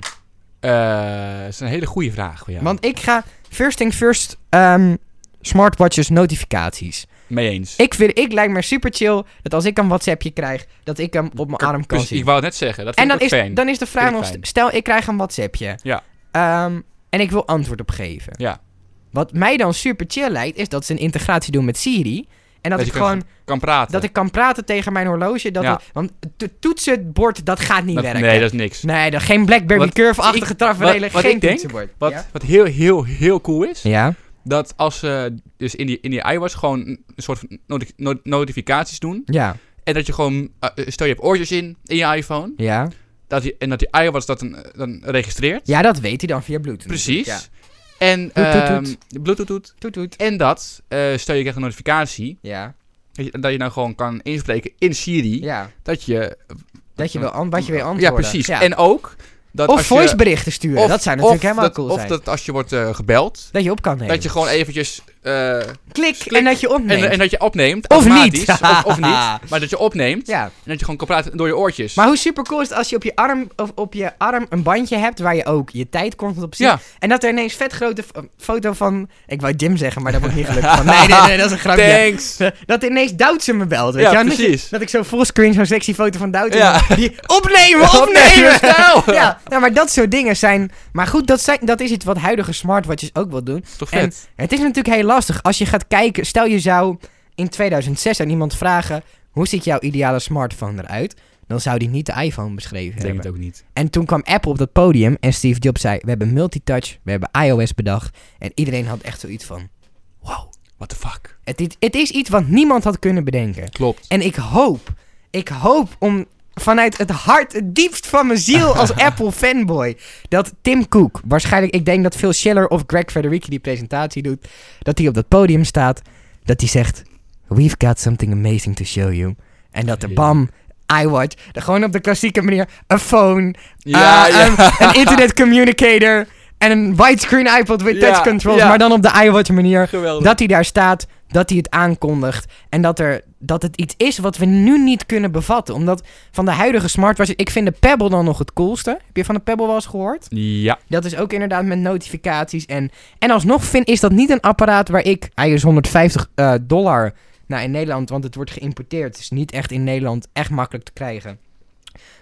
Eh, dat is een hele goede vraag voor jou. Want ik ga, first thing first, ehm, smartwatches notificaties. Mee eens. Ik, vind, ik lijkt me super chill dat als ik een WhatsAppje krijg, dat ik hem op mijn arm kan zien. ik wou het net zeggen, dat en vind dan ik is, fijn. dan is de vraag nog, stel ik krijg een WhatsAppje. Ja. Ehm, en ik wil antwoord op geven. Ja, Wat mij dan super chill lijkt, is dat ze een integratie doen met Siri. En dat, Dat ik gewoon, kan praten. dat ik kan praten tegen mijn horloge. Dat Ja. het- want het toetsenbord, dat gaat niet Dat- werken. nee, dat is niks. Nee, dat, geen Blackberry Curve-achtige tafereelen, geen ik denk, toetsenbord. Wat, Ja? wat heel, heel, heel cool is, ja? dat als ze dus in die, in die iWatch gewoon een soort noti- notificaties doen. Ja, En dat je gewoon, eh, stel je hebt oortjes in, in je iPhone. ja. Dat die, en dat die iWatch dat dan, dan registreert. Ja, dat weet hij dan via Bluetooth. Precies. Ja. En, ehm. Bluetooth. En dat, eh, stel je krijgt een notificatie, Ja, dat je, nou gewoon kan inspreken in Siri, ja. dat je... Dat je wil, wat je wil Ja, antwoorden. precies. Ja. En ook, dat of voiceberichten sturen. Of- dat zou natuurlijk helemaal dat, cool Of zijn. dat als je wordt eh, gebeld, dat je op kan nemen. dat je gewoon eventjes... eh, Klik, klik en dat je opneemt. en, en dat je opneemt, Of niet. of, of niet. Maar dat je opneemt ja. en dat je gewoon kan praten door je oortjes. Maar hoe super cool is het als je op je arm, of op je arm een bandje hebt waar je ook je tijd constant op ziet. ja, En dat er ineens vet grote foto van... Ik wou Jim zeggen, maar daar word ik niet gelukkig van. Nee, nee, nee, dat is een grapje. thanks. Dat ineens Doutzen me belt, weet Ja? Dat precies. Dat ik zo fullscreen zo'n sexy foto van Doutzen... Ja. Die opnemen, opnemen! snel. ja, nou, maar dat soort dingen zijn... Maar goed, dat, zijn, dat is iets wat huidige smartwatches ook wel doen. Toch En vet. het is natuurlijk heel lastig. Als je gaat kijken... Stel je zou in 2006 aan iemand vragen... Hoe ziet jouw ideale smartphone eruit? Dan zou die niet de iPhone beschreven Ik denk hebben. het ook niet. En toen kwam Apple op dat podium en Steve Jobs zei... We hebben multitouch, we hebben iOS bedacht. En iedereen had echt zoiets van... Wow, What the fuck. het, is- het is iets wat niemand had kunnen bedenken. Klopt. En ik hoop, ik hoop om vanuit het hart, het diepst van mijn ziel als Apple fanboy, dat Tim Cook, waarschijnlijk, ik denk dat Phil Schiller of Greg Federici die presentatie doet, dat hij op dat podium staat, dat hij zegt, we've got something amazing to show you. En dat de bam, iWatch, gewoon op de klassieke manier, een phone, Ja, eh, ja. Een, een internet communicator en een widescreen iPod with Ja, touch controls, maar dan op de iWatch manier. Geweldig. Dat hij daar staat, dat hij het aankondigt. En dat, er, dat het iets is wat we nu niet kunnen bevatten. Omdat van de huidige smartwatches... Ik vind de Pebble dan nog het coolste. Heb je van de Pebble wel eens gehoord? Ja. Dat is ook inderdaad met notificaties. En, en alsnog vind, is dat niet een apparaat waar ik... Hij is 150 eh, dollar nou, in Nederland, want het wordt geïmporteerd. Het is niet echt in Nederland echt makkelijk te krijgen.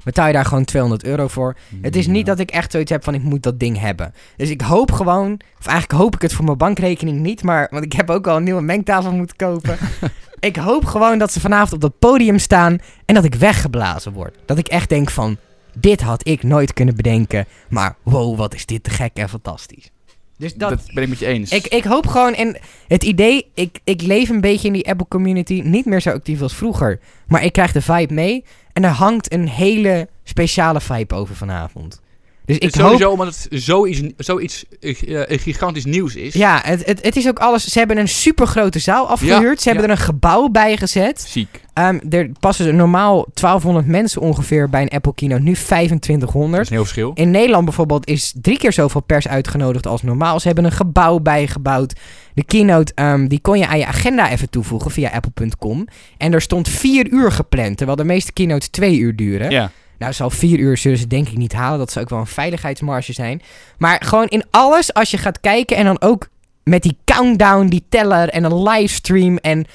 Betaal je daar gewoon 200 euro voor. Het is niet dat ik echt zoiets heb van ik moet dat ding hebben. Dus ik hoop gewoon, of eigenlijk hoop ik het voor mijn bankrekening niet, maar want ik heb ook al een nieuwe mengtafel moeten kopen. ik hoop gewoon dat ze vanavond op dat podium staan en dat ik weggeblazen word. Dat ik echt denk van dit had ik nooit kunnen bedenken, maar wow, wat is dit te gek en fantastisch. Dus dat, Dat ben ik met je eens. ik, ik hoop gewoon, en het idee, ik, ik leef een beetje in die Apple community, niet meer zo actief als vroeger. Maar ik krijg de vibe mee en er hangt een hele speciale vibe over vanavond. Dus Het ik is hoop... sowieso omdat het zoiets, zoiets eh, eh, gigantisch nieuws is. Ja, het, het, het is ook alles... Ze hebben een supergrote zaal afgehuurd. Ze hebben ja. er een gebouw bij gezet. Ziek. Ehm, er passen normaal 1200 mensen ongeveer bij een Apple Keynote. Nu Dat 2500. is een heel verschil. In Nederland bijvoorbeeld is drie keer zoveel pers uitgenodigd als normaal. Ze hebben een gebouw bijgebouwd. De keynote ehm, die kon je aan je agenda even toevoegen via apple.com. En er stond vier uur gepland, terwijl de meeste keynotes twee uur duren. Ja. Nou, zal vier uur zullen ze denk ik niet halen. Dat zou ook wel een veiligheidsmarge zijn. Maar gewoon in alles, als je gaat kijken en dan ook met die countdown, die teller en een livestream. En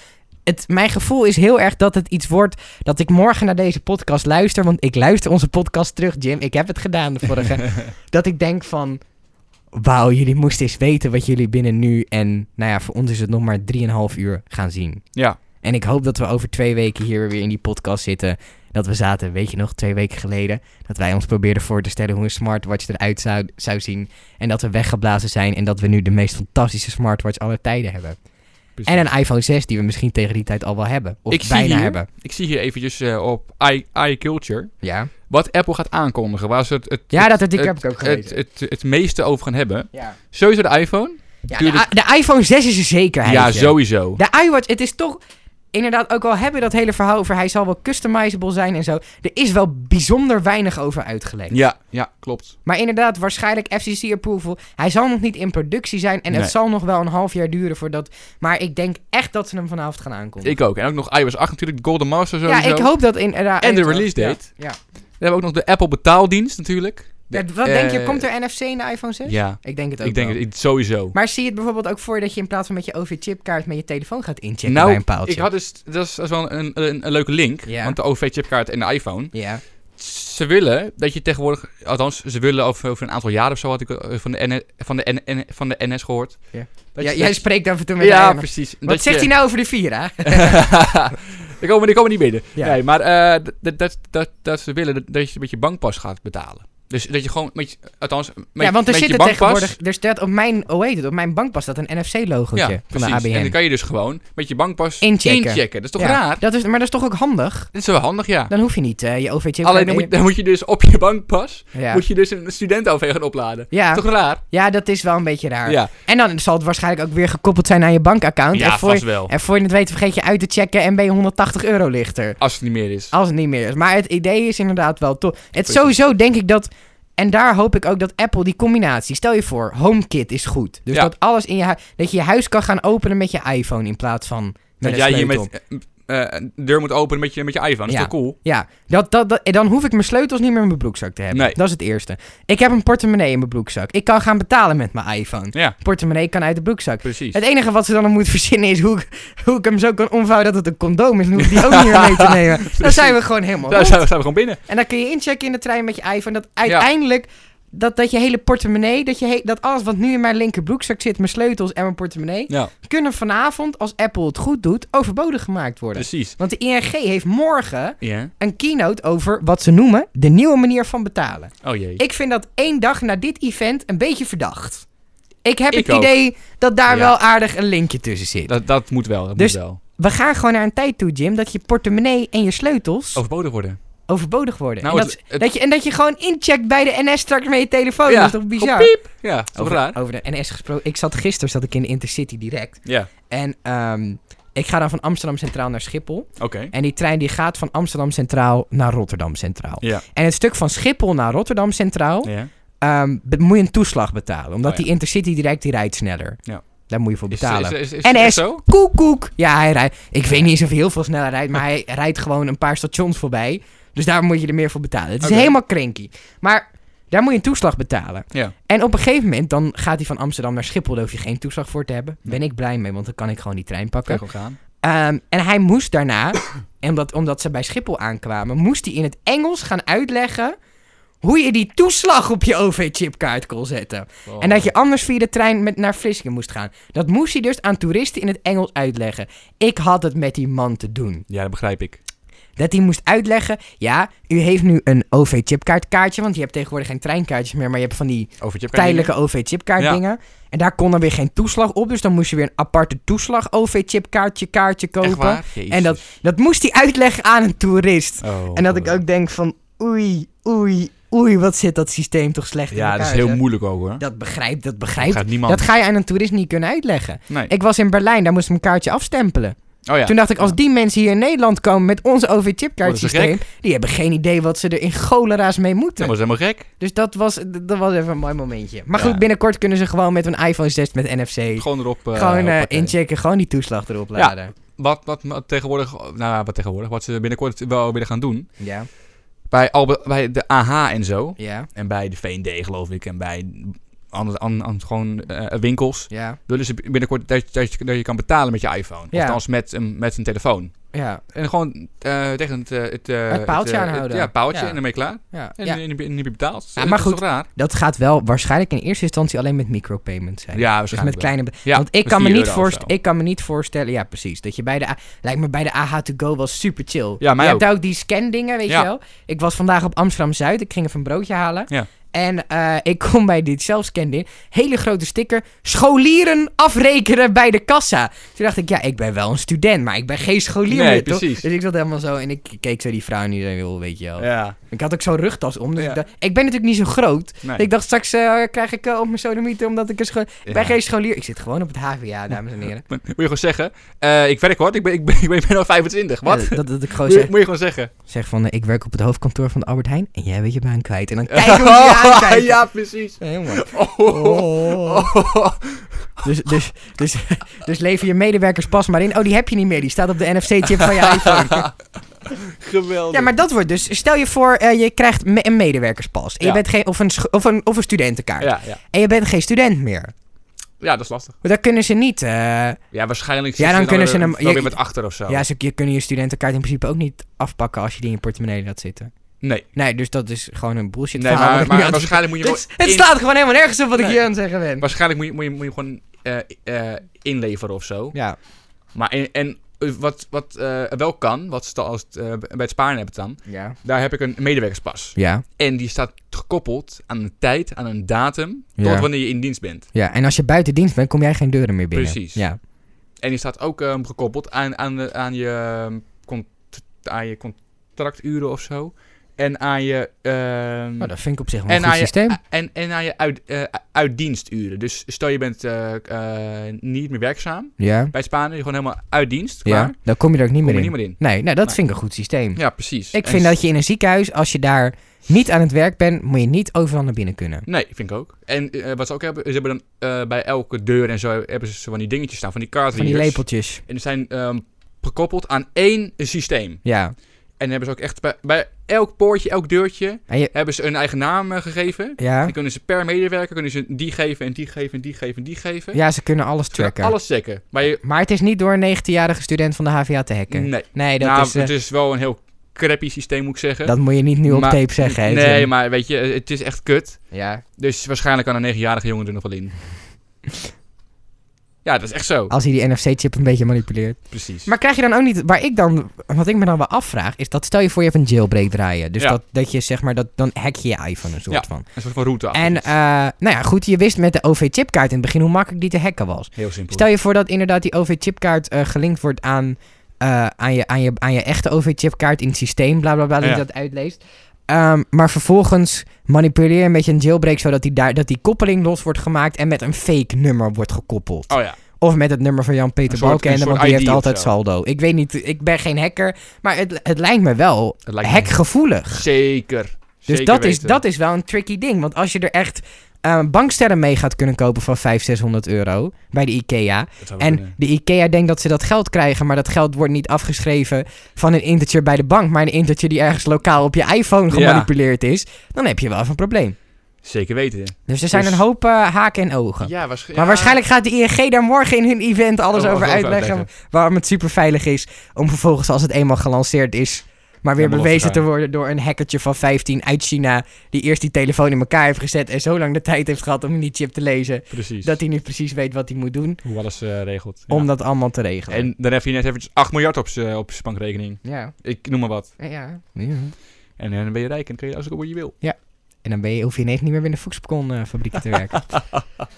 het, mijn gevoel is heel erg dat het iets wordt dat ik morgen naar deze podcast luister. Want ik luister onze podcast terug, Jim. Ik heb het gedaan de vorige. dat ik denk van... Wauw, jullie moesten eens weten wat jullie binnen nu en... Nou ja, voor ons is het nog maar 3,5 uur gaan zien. Ja. En ik hoop dat we over twee weken hier weer in die podcast zitten. Dat we zaten, weet je nog, twee weken geleden. Dat wij ons probeerden voor te stellen hoe een smartwatch eruit zou, zou zien. En dat we weggeblazen zijn. En dat we nu de meest fantastische smartwatch aller tijden hebben. Precies. En een iPhone 6 die we misschien tegen die tijd al wel hebben. Of Ik bijna hier- hebben. Ik zie hier eventjes eh, op i, iCulture Ja, wat Apple gaat aankondigen. Waar ze het, het, ja dat het, heb ik ook het, gelezen. het, het, meeste over gaan hebben. ja. Sowieso de iPhone. Ja, de, de iPhone 6 is een zekerheid. Ja, sowieso. De iWatch, het is toch... Inderdaad, ook al hebben we dat hele verhaal over... hij zal wel customizable zijn en zo... er is wel bijzonder weinig over uitgelegd. Ja, ja, klopt. Maar inderdaad, waarschijnlijk FCC-approval. Hij zal nog niet in productie zijn... en Nee. het zal nog wel een half jaar duren voordat... maar ik denk echt dat ze hem vanavond gaan aankondigen. Ik ook. En ook nog iOS 8 natuurlijk, de Golden Master sowieso. ja, ik hoop dat in... eh, En de release date. Ja. ja. We hebben ook nog de Apple betaaldienst natuurlijk. De- wat denk je, eh, komt er NFC in de iPhone 6? Ja, Ik denk het ook ik denk het sowieso. Maar zie je het bijvoorbeeld ook voor dat je in plaats van met je OV-chipkaart... met je telefoon gaat inchecken nou, bij een paaltje? ik had dus, dat is, dat is wel een, een, een leuke link. Ja. Want de OV-chipkaart en de iPhone. Ja. Ze willen dat je tegenwoordig, althans, ze willen over, over een aantal jaren of zo, had ik eh, van de, N, van de, N, van de NS gehoord. Ja. Dat Ja, je- jij dat- spreekt af en toe met ja, precies. Wat zegt hij nou over de Vira? die, komen, die komen niet binnen. Ja. Nee, maar eh, dat, dat, dat, dat, ze willen dat, dat je met je bankpas gaat betalen. Dus dat je gewoon met je, althans, met, ja, want er zit tegenwoordig... Er staat op mijn, hoe heet het, op mijn bankpas staat een NFC-logootje ja, van de. ABN. En dan kan je dus gewoon met je bankpas Inchecken. inchecken. Dat is toch Ja, raar? Dat is, maar dat is toch ook handig? Dat is wel handig, ja. Dan hoef je niet eh, je OV-chip... Alleen dan moet, dan moet je dus op je bankpas ja. moet je dus een student-OV gaan opladen. Ja. Toch raar? ja, dat is wel een beetje raar. Ja, En dan zal het waarschijnlijk ook weer gekoppeld zijn aan je bankaccount. ja en, voor, vast wel. en voor je het weet vergeet je uit te checken en ben je 180 euro lichter. Als het niet meer is. Als het niet meer is. Maar het idee is inderdaad wel tof. Het Precies. sowieso denk ik dat... En daar hoop ik ook dat Apple die combinatie... Stel je voor, HomeKit is goed. Dus Ja. dat alles in je huis... Dat je je huis kan gaan openen met je iPhone in plaats van met Dat een jij hier met een deur moet openen met je, met je iPhone. Dat is Ja. toch cool? Ja, dat, dat, dat, dan hoef ik mijn sleutels niet meer in mijn broekzak te hebben. Nee. Dat is het eerste. Ik heb een portemonnee in mijn broekzak. Ik kan gaan betalen met mijn iPhone. Ja, Portemonnee kan uit de broekzak. precies. Het enige wat ze dan nog moet verzinnen is hoe ik, hoe ik hem zo kan omvouwen dat het een condoom is. Dan hoef ik die ook niet meer mee te nemen. Dan zijn we gewoon helemaal Daar zijn we, zijn we gewoon binnen. En dan kun je inchecken in de trein met je iPhone. Dat uiteindelijk, dat, dat je hele portemonnee, dat, je he- dat alles wat nu in mijn linker broekzak zit, mijn sleutels en mijn portemonnee, Ja, kunnen vanavond, als Apple het goed doet, overbodig gemaakt worden. precies. Want de ING heeft morgen een keynote over wat ze noemen de nieuwe manier van betalen. Oh jee. Ik vind dat één dag na dit event een beetje verdacht. Ik heb Ik het ook. idee dat daar Ja. wel aardig een linkje tussen zit. Dat, dat moet wel, dat Dus- moet wel. We gaan gewoon naar een tijd toe, Jim, dat je portemonnee en je sleutels Overbodig worden. Overbodig worden. Nou, en, dat, het- het- dat je, en dat je gewoon incheckt bij de NS straks met je telefoon. Dat is toch bizar? Piep. Ja, dat is toch Over, raar? over de NS gesproken. Ik zat gisteren zat ik in de Intercity direct. Ja, En ehm, ik ga dan van Amsterdam Centraal naar Schiphol. oké. En die trein die gaat van Amsterdam Centraal naar Rotterdam Centraal. Ja. En het stuk van Schiphol naar Rotterdam Centraal ja. be- moet je een toeslag betalen. Omdat Oh, ja. die Intercity direct die rijdt sneller. Ja. Daar moet je voor betalen. is, is, is, En is- zo? Koek, koek. Ja, hij rijdt. Ik weet niet eens of hij heel veel sneller rijdt, maar hij rijdt gewoon een paar stations voorbij. Dus daar moet je er meer voor betalen. Het is helemaal cranky. Maar daar moet je een toeslag betalen. Ja. En op een gegeven moment, dan gaat hij van Amsterdam naar Schiphol. Daar hoef je geen toeslag voor te hebben. Ben ik blij mee, want dan kan ik gewoon die trein pakken. gaan. Ehm, en hij moest daarna, omdat, omdat ze bij Schiphol aankwamen, moest hij in het Engels gaan uitleggen hoe je die toeslag op je OV-chipkaart kon zetten. Oh. En dat je anders via de trein met, naar Vlissingen moest gaan. Dat moest hij dus aan toeristen in het Engels uitleggen. Ik had het met die man te doen. Ja, dat begrijp ik. Dat hij moest uitleggen, ja, u heeft nu een OV-chipkaartkaartje, want je hebt tegenwoordig geen treinkaartjes meer, maar je hebt van die tijdelijke OV-chipkaart Ja. dingen. En daar kon dan weer geen toeslag op, dus dan moest je weer een aparte toeslag OV-chipkaartje kaartje kopen. En dat, dat moest hij uitleggen aan een toerist. Oh, En dat ik ook denk van, oei, oei, oei, wat zit dat systeem toch slecht in Ja, dat elkaar. is heel moeilijk ook hoor. Dat begrijpt, dat begrijpt. Dat ga je aan een toerist niet kunnen uitleggen. Nee. Ik was in Berlijn, daar moest ik mijn kaartje afstempelen. Oh ja. Toen dacht ik, als die mensen hier in Nederland komen met ons OV-chipkaart Worden ze systeem, die hebben geen idee wat ze er in cholera's mee moeten. Dat was helemaal gek. Dus dat was, dat was even een mooi momentje. Maar goed, binnenkort kunnen ze gewoon met een iPhone 6 met NFC Gewoon erop. eh, gewoon eh, inchecken, gewoon die toeslag erop laden. Wat, wat, wat tegenwoordig, nou ja, wat tegenwoordig, wat ze binnenkort wel willen gaan doen. Ja, Bij, Albe, bij de AH en zo. ja, En bij de V&D geloof ik. En bij andere, an, an- gewoon eh, winkels. ja, Willen ze binnenkort dat, je- dat, je, dat je kan betalen met je iPhone. Ja. Althans met, een- met een telefoon. ja, En gewoon eh, tegen het... eh, het, Het paaltje aanhouden. ja, het paaltje. Ja. En dan ben je klaar. ja. En, ja. en, en, niet meer betaald. Ja, maar goed. raar? Dat gaat wel waarschijnlijk in eerste instantie alleen met micropayments zijn. Ja, Dus waarschijnlijk met kleine... be-. Ja, Want ik kan, me 4 niet euro of voorst- zo. ik kan me niet voorstellen... Ja, precies. Dat je bij de... Lijkt me bij de AH to go wel super chill. Ja, mij je ook. hebt daar ook die scan-dingen, weet Ja. je wel. Ik was vandaag op Amsterdam-Zuid. Ik ging even een broodje halen. Ja. En eh, ik kom bij dit zelfscan-ding. Hele grote sticker. Scholieren afrekenen bij de kassa. Toen dacht ik, ja, ik ben wel een student, maar ik ben geen scholier Nee, meer, toch? precies. Dus ik zat helemaal zo en ik keek zo die vrouw niet zo wil, weet je wel. Ja, Ik had ook zo'n rugtas om, dus Ja. ik, dacht, ik ben natuurlijk niet zo groot. nee. Ik dacht, straks eh, krijg ik eh, op mijn sodomieten omdat ik een scho- ik ben geen scholier. Ik zit gewoon op het HVA, dames en heren. Moet je gewoon zeggen, ik werk hoor, ik ben, ik ben, ik ben, ik ben al 25. Wat? Dat, dat ik gewoon moet, je, zeg, moet je gewoon zeggen. zeg van, ik werk op het hoofdkantoor van de Albert Heijn en jij weet je baan kwijt. En dan kijken je aankijken. ja, precies. Ja. Oh. Oh. Oh. Dus, dus, dus, dus lever je medewerkers pas maar in. Oh, die heb je niet meer. Die staat op de NFC-chip van je iPhone. Geweldig. Ja, maar dat wordt dus... Stel je voor, eh, je krijgt me- een medewerkerspas. En je bent geen, of, een, of, een, of een studentenkaart. Ja, ja. En je bent geen student meer. ja, dat is lastig. Maar dan kunnen ze niet... eh, Ja, waarschijnlijk Ja, dan kunnen ze hem- je- weer achter of zo. ja, ze je kunnen je studentenkaart in principe ook niet afpakken als je die in je portemonnee laat zitten. Nee, Nee, dus dat is gewoon een bullshit nee verhaal. maar, waarschijnlijk moet je het, gewoon het in- slaat gewoon helemaal nergens op wat ik hier aan het zeggen ben. Waarschijnlijk moet je, moet je, moet je gewoon eh, eh, inleveren of zo. Ja, Maar en, en eh, wat, wat wel kan, wat ze als het, bij het sparen hebben dan, ja. daar heb ik een medewerkerspas. Ja, En die staat gekoppeld aan een tijd, aan een datum, tot Ja. wanneer je in dienst bent. ja. En als je buiten dienst bent, kom jij geen deuren meer binnen. Precies. Ja. En die staat ook ehm, gekoppeld aan, aan, aan, je, ehm, aan je contracturen of zo. En aan je... ehm, Nou, dat vind ik op zich wel en, een goed aan je systeem. en, en aan je uit, eh, uitdiensturen. Dus stel je bent eh, eh, niet meer werkzaam Ja, bij Spanen, je gewoon helemaal uit dienst, klaar. ja. Dan kom je er ook niet meer in. niet meer in. Nee, nou, dat Nee. vind ik een goed systeem. Ja, precies. Ik En vind dat je in een ziekenhuis, als je daar niet aan het werk bent, moet je niet overal naar binnen kunnen. Nee, vind ik ook. En wat ze ook hebben, ze hebben dan bij elke deur en zo hebben ze van die dingetjes staan, van die Van die lepeltjes. En die zijn ehm, gekoppeld aan één systeem. Ja. En hebben ze ook echt bij, bij elk poortje, elk deurtje, je, hebben ze een eigen naam eh, gegeven. ja. Dan kunnen ze per medewerker kunnen ze die geven en die geven en die geven en die geven. ja, ze kunnen alles Ze kunnen tracken. alles checken. Maar je, Maar het is niet door een 19-jarige student van de HVA te hacken. nee. Nee, dat, nou, is, eh, het is wel een heel crappy systeem, moet ik zeggen. dat moet je niet nu op Maar- tape zeggen. hè, Nee, maar weet je, het is echt kut. Ja. Dus waarschijnlijk kan een negenjarige jongen er nog wel in. ja, dat is echt zo. Als hij die NFC-chip een beetje manipuleert. Precies. Maar krijg je dan ook niet... Waar ik dan... Wat ik me dan wel afvraag, is dat stel je voor je hebt een jailbreak draaien. Dus Ja. dat, dat je zeg maar... Dat, dan hack je je iPhone een soort Ja. van. een soort van route af. En eh, nou ja, goed, je wist met de OV-chipkaart in het begin hoe makkelijk die te hacken was. Heel simpel. Stel je voor dat inderdaad die OV-chipkaart eh, gelinkt wordt aan, eh, aan, je, aan, je, aan je echte OV-chipkaart in het systeem, bla bla bla, dat Ja. je dat uitleest. Ehm, maar vervolgens manipuleer je een beetje een jailbreak zodat die, daar, dat die koppeling los wordt gemaakt en met een fake nummer wordt gekoppeld. Oh ja. Of met het nummer van Jan-Peter Balkenende, want die heeft ID altijd saldo. Ik weet niet, ik ben geen hacker, maar het, het lijkt me wel me- hackgevoelig. Zeker. Dus Zeker dat is, dat is wel een tricky ding. Want als je er echt eh, banksterren mee gaat kunnen kopen van 500, 600 euro bij de IKEA. En kunnen. de IKEA denkt dat ze dat geld krijgen, maar dat geld wordt niet afgeschreven van een integer bij de bank, maar een integer die ergens lokaal op je iPhone Ja. gemanipuleerd is. Dan heb je wel even een probleem. Zeker weten. Dus er zijn Dus- een hoop eh, haken en ogen. Ja, waarsch- Maar waarschijnlijk gaat de ING daar morgen in hun event alles Oh, over over uitleggen. Waarom het super veilig is. Om vervolgens, als het eenmaal gelanceerd is. Maar weer Helemaal bewezen te worden door een hackertje van 15 uit China. Die eerst die telefoon in elkaar heeft gezet. En zo lang de tijd heeft gehad om die chip te lezen. Precies. Dat hij nu precies weet wat hij moet doen. Hoe alles eh, regelt. Ja. Om dat allemaal te regelen. En dan heb je net eventjes 8 miljard op zijn op bankrekening. Ja. Ik noem maar wat. Ja, ja. En eh, dan ben je rijk en kun je alles ook wat je wil. En dan ben je, hoef je ineens niet meer in de Foxconn eh fabriek te werken.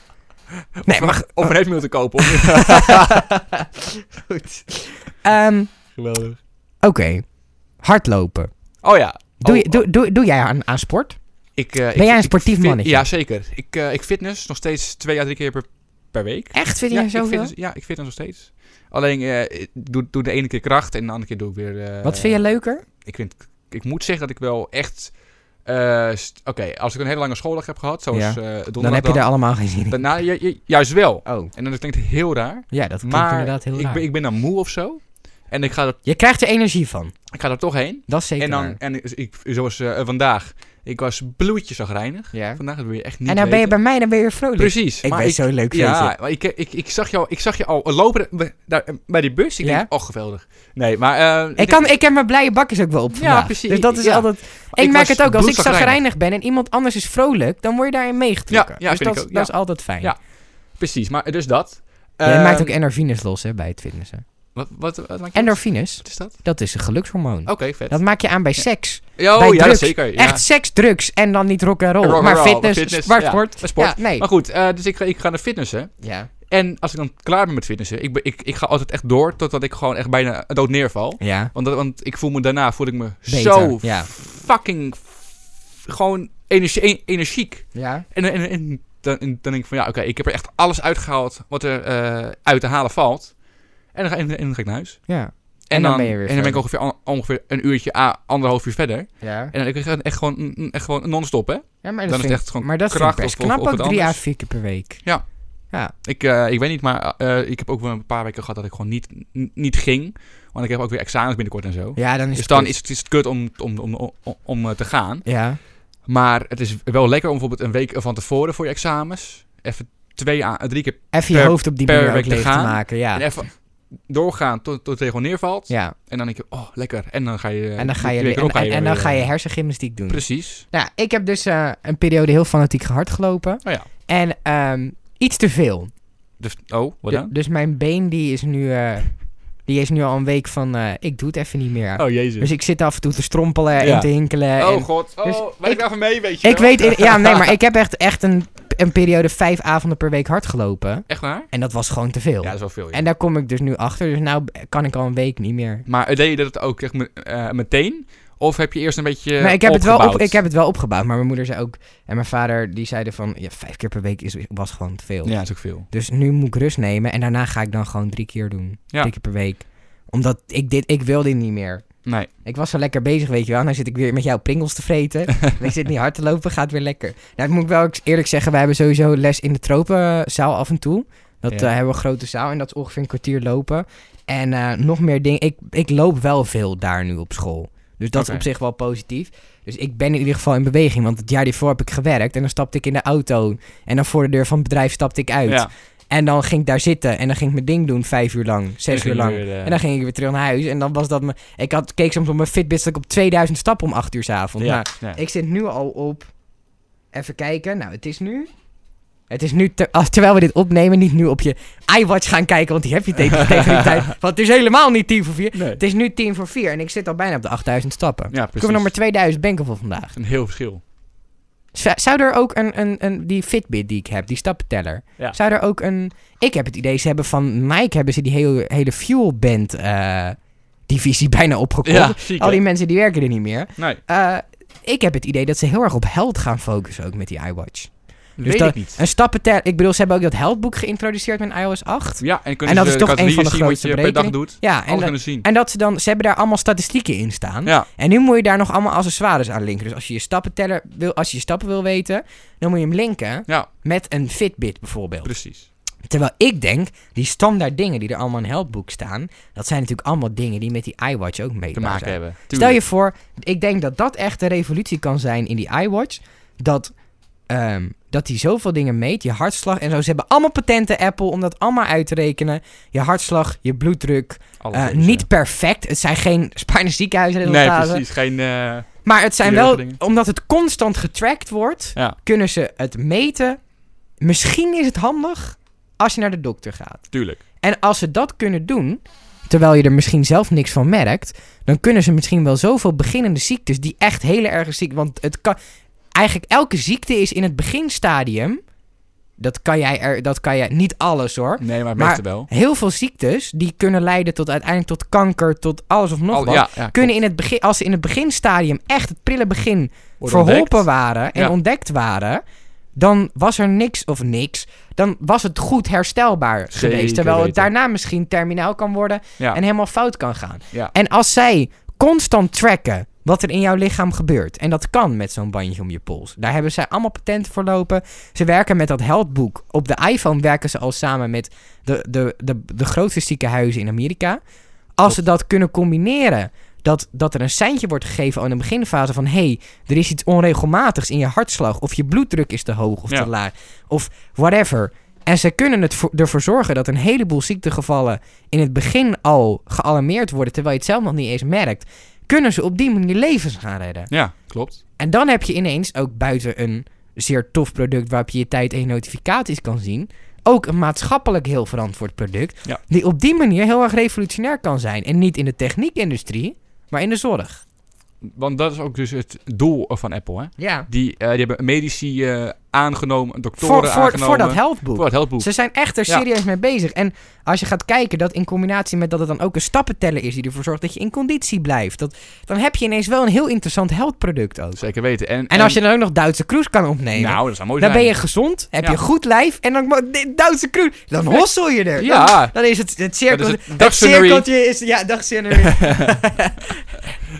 nee, maar Of een headmill te kopen. of- goed. Ehm, Geweldig. Oké. Hardlopen. Oh ja. Doe, je, Oh, doe, doe, doe jij aan, aan sport? Ik, eh, ik- jij een ik sportief fit- mannetje? Ja, zeker. Ik, eh, ik fitness nog steeds twee à drie keer per, per week. Echt? Vind je ja, ja, ik zoveel? fitness, ja, ik fitness nog steeds. Alleen, eh, ik doe, doe de ene keer kracht en de andere keer doe ik weer... Wat vind je leuker? Ik, vind, ik moet zeggen dat ik wel echt... Oké, als ik een hele lange schooldag heb gehad, zoals Ja. donderdag... Dan heb je er allemaal geen zin in. nou, ju- ju- juist wel. Oh, En dan klinkt het heel raar. ja, dat klinkt Maar inderdaad heel ik raar. ben, ik ben dan moe of zo. En ik ga er, Je krijgt er energie van. ik ga er toch heen. Dat is zeker En dan, waar. en ik, zoals eh, vandaag, ik was bloedjesagrijnig. Ja. Vandaag, dat wil je echt niet En dan ben je weten. bij mij, dan ben je weer vrolijk. Precies. Ik maar ben zo'n leuk ventje. Ja, maar ik, ik, ik, zag jou, ik zag je al lopen bij- daar, bij die bus. Ik Ja? denk, oh, geweldig. Nee, maar... eh, Ik, kan, ik heb mijn blije bakjes ook wel op vandaag. precies. Dus dat is Ja. altijd... ik merk was het ook, als ik bloedzagrijnig. zagrijnig ben en iemand anders is vrolijk, dan word je daarin meegetrokken. Ja, ja, dus vind dat, ik ook, dat ja. is altijd fijn. Ja. Precies, maar dus dat. Jij Ehm, maakt ook endorfines los hè, bij het fitnessen. Wat, wat? Endorfines, Wat is dat? dat is een gelukshormoon. Oké, vet. Dat maak je aan bij seks. Ja, bij oh, ja, drugs. zeker. Ja. Echt seks, drugs en dan niet rock and roll, Rock maar roll, fitness, fitness, maar sport. Nee. Maar goed, eh, dus ik, ga- ik ga naar fitnessen. Ja. En als ik dan klaar ben met fitnessen, ik, ik, ik ga altijd echt door totdat ik gewoon echt bijna dood neerval. Ja. Want, dat- want ik voel me daarna voel ik me Beter, zo fucking gewoon energie, e- energiek. Ja. En, en, en dan, en dan denk ik van ja, oké, ik heb er echt alles uitgehaald wat er eh, uit te halen valt. En dan, ga, en, en dan ga ik naar huis. Ja. En, En dan dan, ben je weer en dan ben ik ongeveer, ongeveer een uurtje, a, anderhalf uur verder. Ja. En dan ik ga echt gewoon, echt gewoon non-stop, hè? ja maar Dan dat is vind, het echt gewoon maar dat kracht best of- knap of ook drie à vier keer per week. Ja. Ja. Ik, eh, ik weet niet, maar eh, ik heb ook wel een paar weken gehad dat ik gewoon niet, niet ging. Want ik heb ook weer examens binnenkort en zo. Ja, dan is dus dan is het, is het kut om, om, om, om, om, eh, te gaan. Ja. Maar het is wel lekker om bijvoorbeeld een week van tevoren voor je examens... even twee drie keer Even je Per- hoofd op die per manier te leeg te gaan. maken. Ja. en even doorgaan tot, tot het gewoon neervalt. ja. En dan denk je, oh, lekker. En dan ga je... En dan ga je, en, erop en, en dan ga je eh, hersengymnastiek doen. Precies. Nou, ik heb dus eh, een periode heel fanatiek gehard gelopen. Oh ja. En ehm, iets te veel. Dus, oh, wat dan? dus mijn been die is nu, eh, die is nu al een week van, ik doe het even niet meer. Oh, jezus. Dus ik zit af en toe te strompelen Ja. en te hinkelen. oh, en god. Oh, dus ik ik- daarvan mee, weet je ik wel? weet, ja nee, maar ik heb echt, echt een, een periode vijf avonden per week hard gelopen. Echt waar? En dat was gewoon te veel. Ja, dat is wel veel, ja. En daar kom ik dus nu achter. Dus nou kan ik al een week niet meer. Maar deed je dat ook echt me- eh, meteen? Of heb je eerst een beetje maar ik heb, het wel op, opgebouwd? ik heb het wel opgebouwd. Maar mijn moeder zei ook... En mijn vader die zeiden van... Ja, vijf keer per week is, was gewoon te veel. Ja, dat is ook veel. Dus nu moet ik rust nemen. En daarna ga ik dan gewoon drie keer doen. Ja. Drie keer per week. Omdat ik dit... Ik wil dit niet meer. Nee. Ik was zo lekker bezig, weet je wel. Dan zit ik weer met jou pringels te vreten. en ik zit niet hard te lopen, gaat weer lekker. Nou, dat moet ik wel eerlijk zeggen. We hebben sowieso les in de tropenzaal af en toe. Dat Ja. eh, hebben we een grote zaal. En dat is ongeveer een kwartier lopen. En eh, nog meer dingen. Ik, ik loop wel veel daar nu op school. Dus dat is op zich wel positief. Dus ik ben in ieder geval in beweging. Want het jaar hiervoor heb ik gewerkt. En dan stapte ik in de auto. En dan voor de deur van het bedrijf stapte ik uit. Ja. En dan ging ik daar zitten. En dan ging ik mijn ding doen. Vijf uur lang. Zes uur lang. En dan ging ik weer terug naar huis. En dan was dat me. Ik had, keek soms op mijn Fitbit dat ik op 2000 stappen om 8 uur 's avonds. ja. Nou, ja. ik zit nu al op. Even kijken. Nou, het is nu. Het is nu, ter- terwijl we dit opnemen, niet nu op je iWatch gaan kijken, want die heb je tegen, tegen die tijd. Want het is helemaal niet 10 voor 4. Nee. Het is nu 10 voor 4 en ik zit al bijna op de 8000 stappen. Ja, Ik precies. heb nummer 2000 ben ik al voor vandaag. Een heel verschil. Zou er ook een, een, een, die Fitbit die ik heb, die stappenteller. Ja. Zou er ook een, ik heb het idee, ze hebben van Nike hebben ze die hele, hele fuel band eh, divisie bijna opgekocht. Ja, ziek, Al die mensen die werken er niet meer. Nee, Eh, ik heb het idee dat ze heel erg op held gaan focussen ook met die iWatch. Weet dat- ik niet. Een stappenteller, ik bedoel, ze hebben ook dat heldboek geïntroduceerd met iOS 8. Ja, en, kunnen En dat ze is toch een van de zien wat je per dag doet. Ja, en, dat- zien. en dat ze dan, ze hebben daar allemaal statistieken in staan. Ja, En nu moet je daar nog allemaal accessoires aan linken. Dus als je je stappenteller wil, als je je stappen wil weten, dan moet je hem linken ja, met een Fitbit bijvoorbeeld. precies. Terwijl ik denk, die standaard dingen die er allemaal in Heldboek staan, dat zijn natuurlijk allemaal dingen die met die iWatch ook mee Te maken hebben. Stel je voor, ik denk dat dat echt een revolutie kan zijn in die iWatch. Dat, ehm, dat die zoveel dingen meet, je hartslag en zo. Ze hebben allemaal patenten, Apple, om dat allemaal uit te rekenen. Je hartslag, je bloeddruk. Eh, niet perfect. Het zijn geen Spijne Nee, ziekenhuisresultaten. precies. Geen... eh, maar het zijn wel, dingen. omdat het constant getracked wordt, ja, kunnen ze het meten. Misschien is het handig als je naar de dokter gaat. tuurlijk. En als ze dat kunnen doen, terwijl je er misschien zelf niks van merkt, dan kunnen ze misschien wel zoveel beginnende ziektes die echt hele erge ziekte, want het kan eigenlijk elke ziekte is in het beginstadium dat kan jij er, dat kan jij, niet alles hoor. Nee, maar wel. Heel veel ziektes, die kunnen leiden tot uiteindelijk tot kanker, tot alles of nog Al- wat. ja, ja, kunnen in het begin, als ze in het beginstadium echt het prille begin Wordt verholpen ontdekt. waren en Ja. ontdekt waren, dan was er niks of niks. Dan was het goed herstelbaar Zeker geweest. Terwijl het weten. daarna misschien terminaal kan worden en helemaal fout kan gaan. En als zij constant tracken wat er in jouw lichaam gebeurt, en dat kan met zo'n bandje om je pols, daar hebben zij allemaal patenten voor lopen. Ze werken met dat heldboek. Op de iPhone werken ze al samen met de, de, de, de grootste ziekenhuizen in Amerika. Als ze dat kunnen combineren, dat, dat er een seintje wordt gegeven al in de beginfase van... hé, hey, er is iets onregelmatigs in je hartslag... of je bloeddruk is te hoog of Ja. te laag, of whatever. En ze kunnen het voor- ervoor zorgen dat een heleboel ziektegevallen... in het begin al gealarmeerd worden... terwijl je het zelf nog niet eens merkt... kunnen ze op die manier levens gaan redden. Ja, klopt. En dan heb je ineens ook buiten een zeer tof product... waarop je je tijd en je notificaties kan zien... ook een maatschappelijk heel verantwoord product... Ja. die op die manier heel erg revolutionair kan zijn. En niet in de techniekindustrie, maar in de zorg. Want dat is ook dus het doel van Apple, hè. Ja. Die, eh, die hebben medici eh, aangenomen, doktoren Voor, voor, aangenomen. voor dat. Voor het heldboek. Ze zijn echt er Ja. serieus mee bezig. En als je gaat kijken dat in combinatie met dat het dan ook een stappenteller is... die ervoor zorgt dat je in conditie blijft... Dat, dan heb je ineens wel een heel interessant heldproduct ook. Zeker weten. En, En als je dan ook nog Duitse cruise kan opnemen... Nou, dat zou mooi dan zijn. ben je gezond, heb Ja. je goed lijf... en dan Duitse cruise, dan hossel je er. Ja. Dan, dan is het, het, cirkel, Dat is het het, dag Sunnery. cirkeltje is... Ja.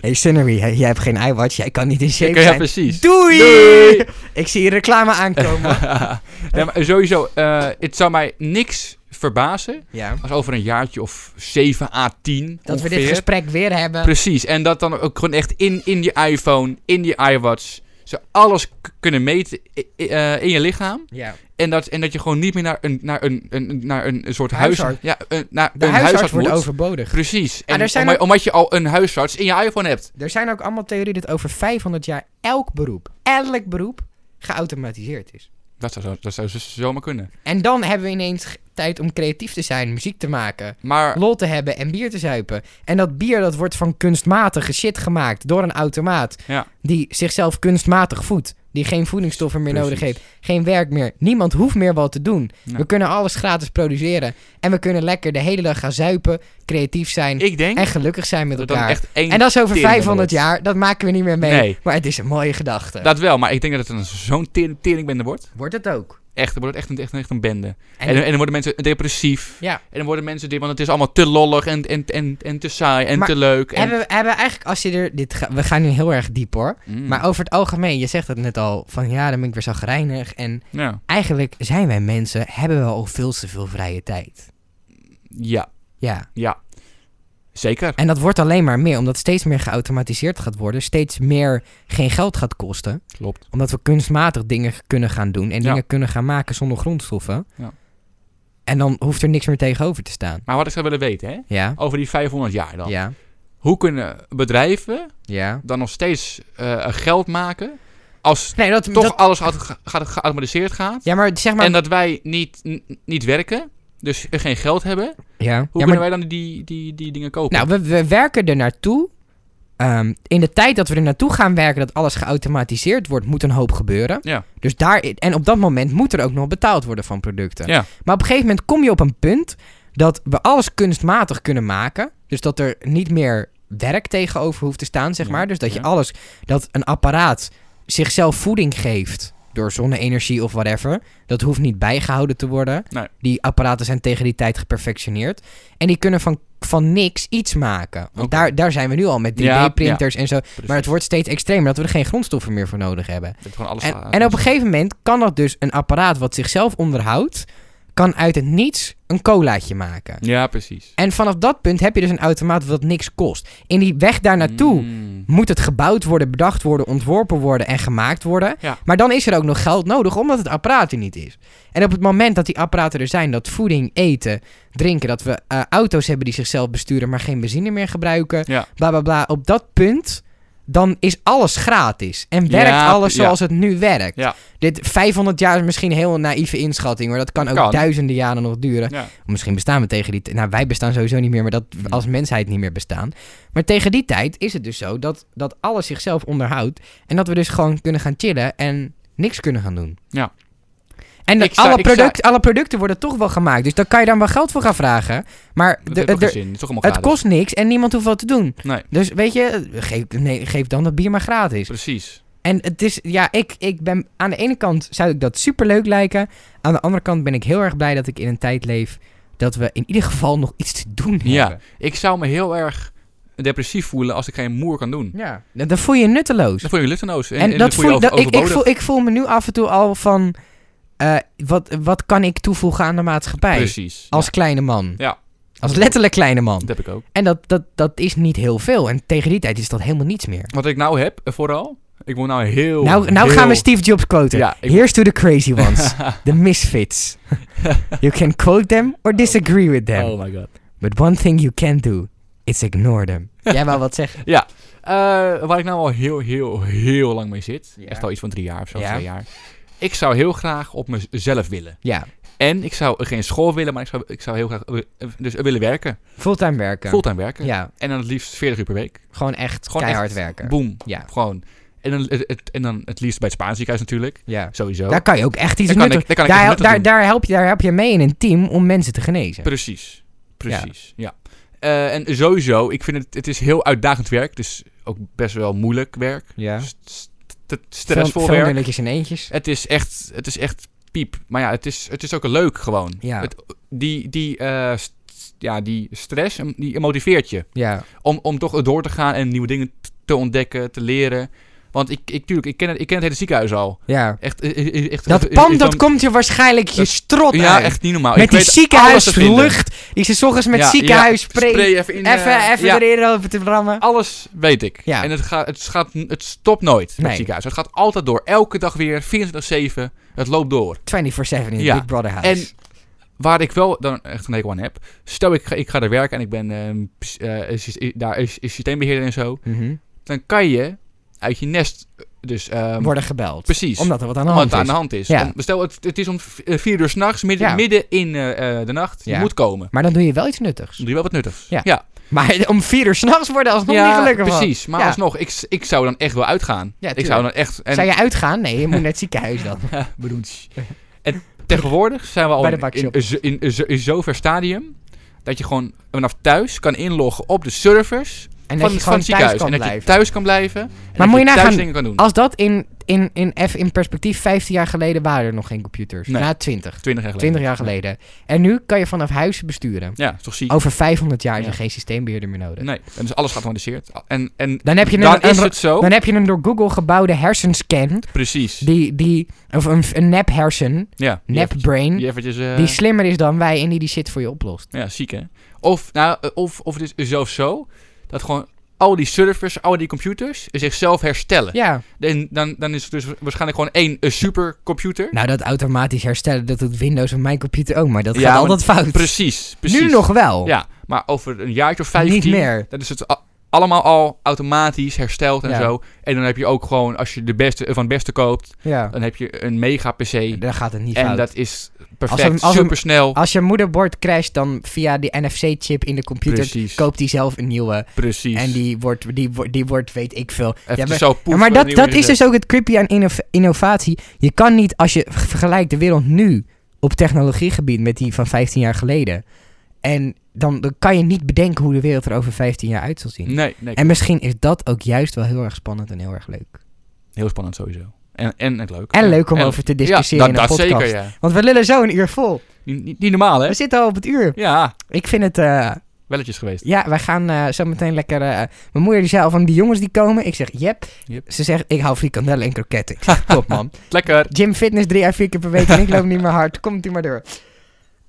hey Sunnery, jij hebt geen iWatch, jij kan niet in shape Ik- ja, zijn. precies. Doei! Doei! Ik zie je reclame aankomen. ja, maar sowieso, eh, het zou mij niks verbazen ja. als over een jaartje of 7 à 10 Dat we dit gesprek weer hebben. Precies, en dat dan ook gewoon echt in, in je iPhone, in je iWatch, ze alles kunnen meten eh, in je lichaam. Ja. En dat, en dat je gewoon niet meer naar een, naar een, een, naar een, soort huisarts, Huisarts. ja, een, naar De een huisarts huisarts wordt moet. overbodig. Precies. En omdat, ook- omdat je al een huisarts in je iPhone hebt. Er zijn ook allemaal theorieën dat over 500 jaar elk beroep, elk beroep, geautomatiseerd is. Dat zou, zo- dat zou zo- zomaar kunnen. En dan hebben we ineens tijd om creatief te zijn, muziek te maken, Maar lol te hebben en bier te zuipen. En dat bier dat wordt van kunstmatige shit gemaakt door een automaat Ja. die zichzelf kunstmatig voedt. Die geen voedingsstoffen meer nodig heeft, geen werk meer. Niemand hoeft meer wat te doen. Ja. We kunnen alles gratis produceren. En we kunnen lekker de hele dag gaan zuipen, creatief zijn ik denk en gelukkig zijn met elkaar. echt één... En dat is over tering 500 wordt. jaar, dat maken we niet meer mee. Nee. Maar het is een mooie gedachte. Dat wel, maar ik denk dat het een zo'n tering- teringbende wordt. Wordt het ook. Echt, dan wordt het echt een, echt, echt een bende. En, En, en, dan worden mensen depressief. ja. En dan worden mensen dit, want het is allemaal te lollig en, en, en, en te saai en Maar te leuk. En, Hebben, we- hebben we eigenlijk, als je er. Dit ga- we gaan nu heel erg diep hoor. Mm. Maar over het algemeen, je zegt het net al. Van ja, dan ben ik weer zagrijnig. En ja. eigenlijk zijn wij mensen. Hebben we al veel te veel vrije tijd. ja, Ja. ja. Zeker. En dat wordt alleen maar meer, omdat steeds meer geautomatiseerd gaat worden. Steeds meer geen geld gaat kosten. Klopt. Omdat we kunstmatig dingen kunnen gaan doen. En Ja. dingen kunnen gaan maken zonder grondstoffen. Ja. En dan hoeft er niks meer tegenover te staan. Maar wat ik zou willen weten, hè? Ja. Over die 500 jaar dan. Ja. Hoe kunnen bedrijven Ja. dan nog steeds eh, geld maken als Nee, dat, toch dat- alles geautomatiseerd gaat? ja, maar zeg maar. En dat wij niet, niet werken, dus geen geld hebben. Hoe ja. ja, kunnen maar, wij dan die, die, die dingen kopen? nou, we, we werken er naartoe. Ehm, in de tijd dat we er naartoe gaan werken, dat alles geautomatiseerd wordt, moet een hoop gebeuren. Ja. Dus daar, en op dat moment moet er ook nog betaald worden van producten. Ja. Maar op een gegeven moment kom je op een punt dat we alles kunstmatig kunnen maken. Dus dat er niet meer werk tegenover hoeft te staan, zeg Ja, maar. Dus dat je ja. alles, dat een apparaat zichzelf voeding geeft door zonne-energie of whatever. Dat hoeft niet bijgehouden te worden. Nee. Die apparaten zijn tegen die tijd geperfectioneerd. En die kunnen van, van niks iets maken. Want daar, daar zijn we nu al met Ja, 3D-printers en zo. Precies. Maar het wordt steeds extremer dat we er geen grondstoffen meer voor nodig hebben. En op een gegeven moment kan dat dus een apparaat wat zichzelf onderhoudt, kan uit het niets een colaatje maken. Ja, precies. En vanaf dat punt heb je dus een automaat wat niks kost. In die weg daar naartoe Mm. moet het gebouwd worden, bedacht worden, ontworpen worden en gemaakt worden. Ja. Maar dan is er ook nog geld nodig omdat het apparaat er niet is. En op het moment dat die apparaten er zijn, dat voeding, eten, drinken, dat we eh, auto's hebben die zichzelf besturen, maar geen benzine meer gebruiken, Ja. bla bla bla. Op dat punt, dan is alles gratis. En werkt Ja, alles ja. zoals het nu werkt. Ja. Dit 500 jaar is misschien een heel naïeve inschatting, maar dat kan ook Kan. duizenden jaren nog duren. Misschien bestaan we tegen die tijd. Nou, wij bestaan sowieso niet meer, maar dat Mhm. als mensheid niet meer bestaan. Maar tegen die tijd is het dus zo dat, dat alles zichzelf onderhoudt. En dat we dus gewoon kunnen gaan chillen en niks kunnen gaan doen. Ja. En dat alle, product, alle producten worden toch wel gemaakt. Dus daar kan je dan wel geld voor gaan vragen. Maar de- de- zin. Het kost niks en niemand hoeft wat te doen. Nee, Dus weet je, geef, nee, geef dan dat bier maar gratis. precies. En het is, ja, ik, ik ben aan de ene kant zou ik dat super leuk lijken. Aan de andere kant ben ik heel erg blij dat ik in een tijd leef dat we in ieder geval nog iets te doen Ja. hebben. Ik zou me heel erg depressief voelen als ik geen moer kan doen. Ja. Dan dan voel je je nutteloos. Dan voel je lusteloos. En, En, en dat dan voel je voel, dat, ik, ik, voel, ik voel me nu af en toe al van, eh, wat, wat kan ik toevoegen aan de maatschappij? Precies. Als Ja, kleine man. Ja. Als letterlijk kleine man. dat heb ik ook. En dat, dat, dat is niet heel veel. En tegen die tijd is dat helemaal niets meer. Wat ik nou heb, eh, vooral. Ik moet nou heel... Nou, nou heel- gaan we Steve Jobs quoten. Ja, ik- Here's to the crazy ones. the misfits. You can quote them or disagree with them. Oh my god. But one thing you can do, is ignore them. Jij wou wat zeggen? Ja, eh, waar ik nou al heel, heel, heel lang mee zit. Ja. Echt al iets van drie jaar of zo, Ja. twee jaar. Ik zou heel graag op mezelf willen. Ja, En ik zou geen school willen, maar ik zou, ik zou heel graag eh, dus willen werken. fulltime werken. Fulltime werken. Ja, En dan het liefst 40 uur per week. gewoon echt Gewoon keihard echt werken. Boom. Ja, Gewoon. En dan het, en dan het liefst bij het Spaans ziekenhuis natuurlijk. ja. Sowieso. Daar kan je ook echt iets ik- daar daar, daar, daar, help je, daar help je mee in een team om mensen te genezen. Precies. Precies. Ja. Eh, en sowieso, ik vind het, het is heel uitdagend werk. Dus ook best wel moeilijk werk. Ja. St- st- stressvol Veel werk. nulletjes en eentjes. Het is echt, het is echt piep. Maar ja, het is, het is ook leuk gewoon. Ja. Het, die, die, st- ja, die stress, die motiveert je. Ja, Om, om toch door te gaan en nieuwe dingen te ontdekken, te leren. Want ik, ik, tuurlijk, ik, ken het, ik ken het hele ziekenhuis al. ja. Echt, eh, eh, echt Dat eh, pand, dat dan- komt je waarschijnlijk je strot Ja, uit. echt niet normaal. Met ik die ziekenhuislucht. Die ze ochtends met Ja, ziekenhuisspray... ja, spray even in. even eh, even ja. erin over te rammen. Alles weet ik. Ja. En het, gaat, het, gaat, het stopt nooit met Nee. het ziekenhuis. Het gaat altijd door. Elke dag weer, 24-7. Het loopt door. 24-7 in het Ja. Big Brother house. En waar ik wel dan echt een hekel aan heb. Stel ik ga, ik ga daar werken en ik ben ehm, eh, daar is, is systeembeheerder en zo. Mhm. Dan kan je uit je nest dus... ehm, Worden gebeld. precies. Omdat er wat aan de hand aan is. de hand is. Ja. Om- stel het, het is om eh, vier uur s'nachts, midden, Ja. midden in eh, eh, de nacht. Ja. Je moet komen. Maar dan doe je wel iets nuttigs. Dan doe je wel wat nuttigs. Ja. ja. Maar om vier uur s'nachts worden alsnog niet gelukkig precies. Maar Ja. alsnog, ik, ik zou dan echt wel uitgaan. Ja, ik zou dan echt... En, Zou je uitgaan? Nee, je moet naar het ziekenhuis dan. Bedoeld. En tegenwoordig zijn we al Bij de in, in, in, in zover stadium dat je gewoon vanaf thuis kan inloggen op de servers En van, dat je van gewoon het ziekenhuis. thuis en dat je thuis kan blijven. En dat moet je thuis nagaan, dingen kan doen. Als dat in, in, in, even in perspectief, 15 jaar geleden waren er nog geen computers. Nee. Na 20. 20 jaar geleden. 20 jaar geleden. En nu kan je vanaf huis besturen. Ja, toch ziek? Over 500 jaar is er Ja. geen systeembeheerder meer nodig. Nee, en dus alles geautomatiseerd. En, en Dan heb je dan een, is een- het zo. dan heb je een door Google gebouwde hersenscan. Precies. Die, die, of een, een nep hersen, ja, nep brain. Die eventjes... eh, die slimmer is dan wij en die die shit voor je oplost. Ja, ziek hè. Of, nou, eh, of, of het is zelfs zo dat gewoon al die servers, al die computers zichzelf herstellen. Ja. En dan, dan is het dus waarschijnlijk gewoon één supercomputer. Nou, dat automatisch herstellen, dat doet Windows op mijn computer ook, maar dat gaat altijd fout. Precies, precies. Nu nog wel. Ja, maar over een jaartje of 15... Niet meer. Dan is het allemaal al automatisch hersteld en Ja. zo. En dan heb je ook gewoon, als je de beste van het beste koopt, Ja. dan heb je een mega PC. Daar gaat het niet En fout. dat is Als perfect, een- als een- supersnel. Als je moederbord crasht, dan via die NFC-chip in de computer Precies, koopt hij zelf een nieuwe. precies. En die wordt, die, wordt, die wordt, weet ik veel. Even Ja, maar- zo poef, Ja, maar een dat, dat is dus ook het creepy aan innov- innovatie. Je kan niet, als je vergelijkt de wereld nu op technologiegebied met die van 15 jaar geleden. En dan, dan kan je niet bedenken hoe de wereld er over 15 jaar uit zal zien. Nee, nee. En misschien is dat ook juist wel heel erg spannend en heel erg leuk. Heel spannend sowieso. En, en leuk. En leuk om En- over te discussiëren ja, in dat, een dat podcast. zeker, ja. Want we lullen zo een uur vol. Niet, niet, normaal, hè? We zitten al op het uur. Ja, Ik vind het... eh, welletjes geweest. Ja, wij gaan eh, zo meteen lekker... eh mijn moeder die zei al van die jongens die komen. Ik zeg, yep. Yep. Ze zegt, ik hou frikandellen en kroketten. Ik zeg, top man. Lekker. Gym fitness drie à vier keer per week en ik loop niet meer hard. Komt u maar door.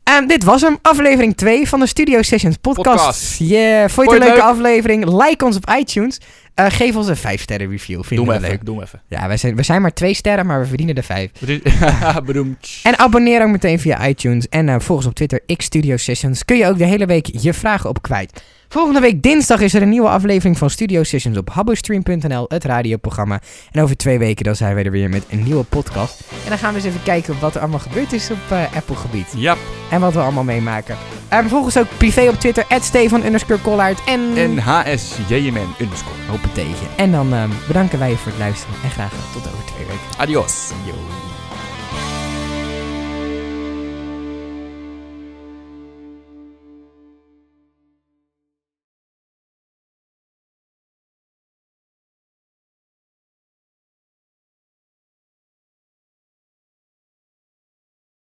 En dit was hem, aflevering 2 van de Studio Sessions podcast. Podcast. Yeah, vond je het een leuke aflevering? Like ons op iTunes. Eh, geef ons een 5 sterren review, Doe vinden hem we even. leuk. Doe hem even. Ja, wij zijn, we zijn maar twee sterren, maar we verdienen de 5. Bedoemd. En abonneer ook meteen via iTunes. En eh, volg ons op Twitter, X Studio Sessions. Kun je ook de hele week je vragen op kwijt. Volgende week dinsdag is er een nieuwe aflevering van Studio Sessions op habbostream.nl, het radioprogramma. En over twee weken dan zijn we er weer met een nieuwe podcast. En dan gaan we eens even kijken wat er allemaal gebeurd is op eh, Apple-gebied. Ja. En wat we allemaal meemaken. En volg ons ook privé op Twitter, Stefan underscore Collard. En... En HSJMN underscore. Hoppatee. En dan ehm, bedanken wij je voor het luisteren. En graag tot over twee weken. Adios. Yo.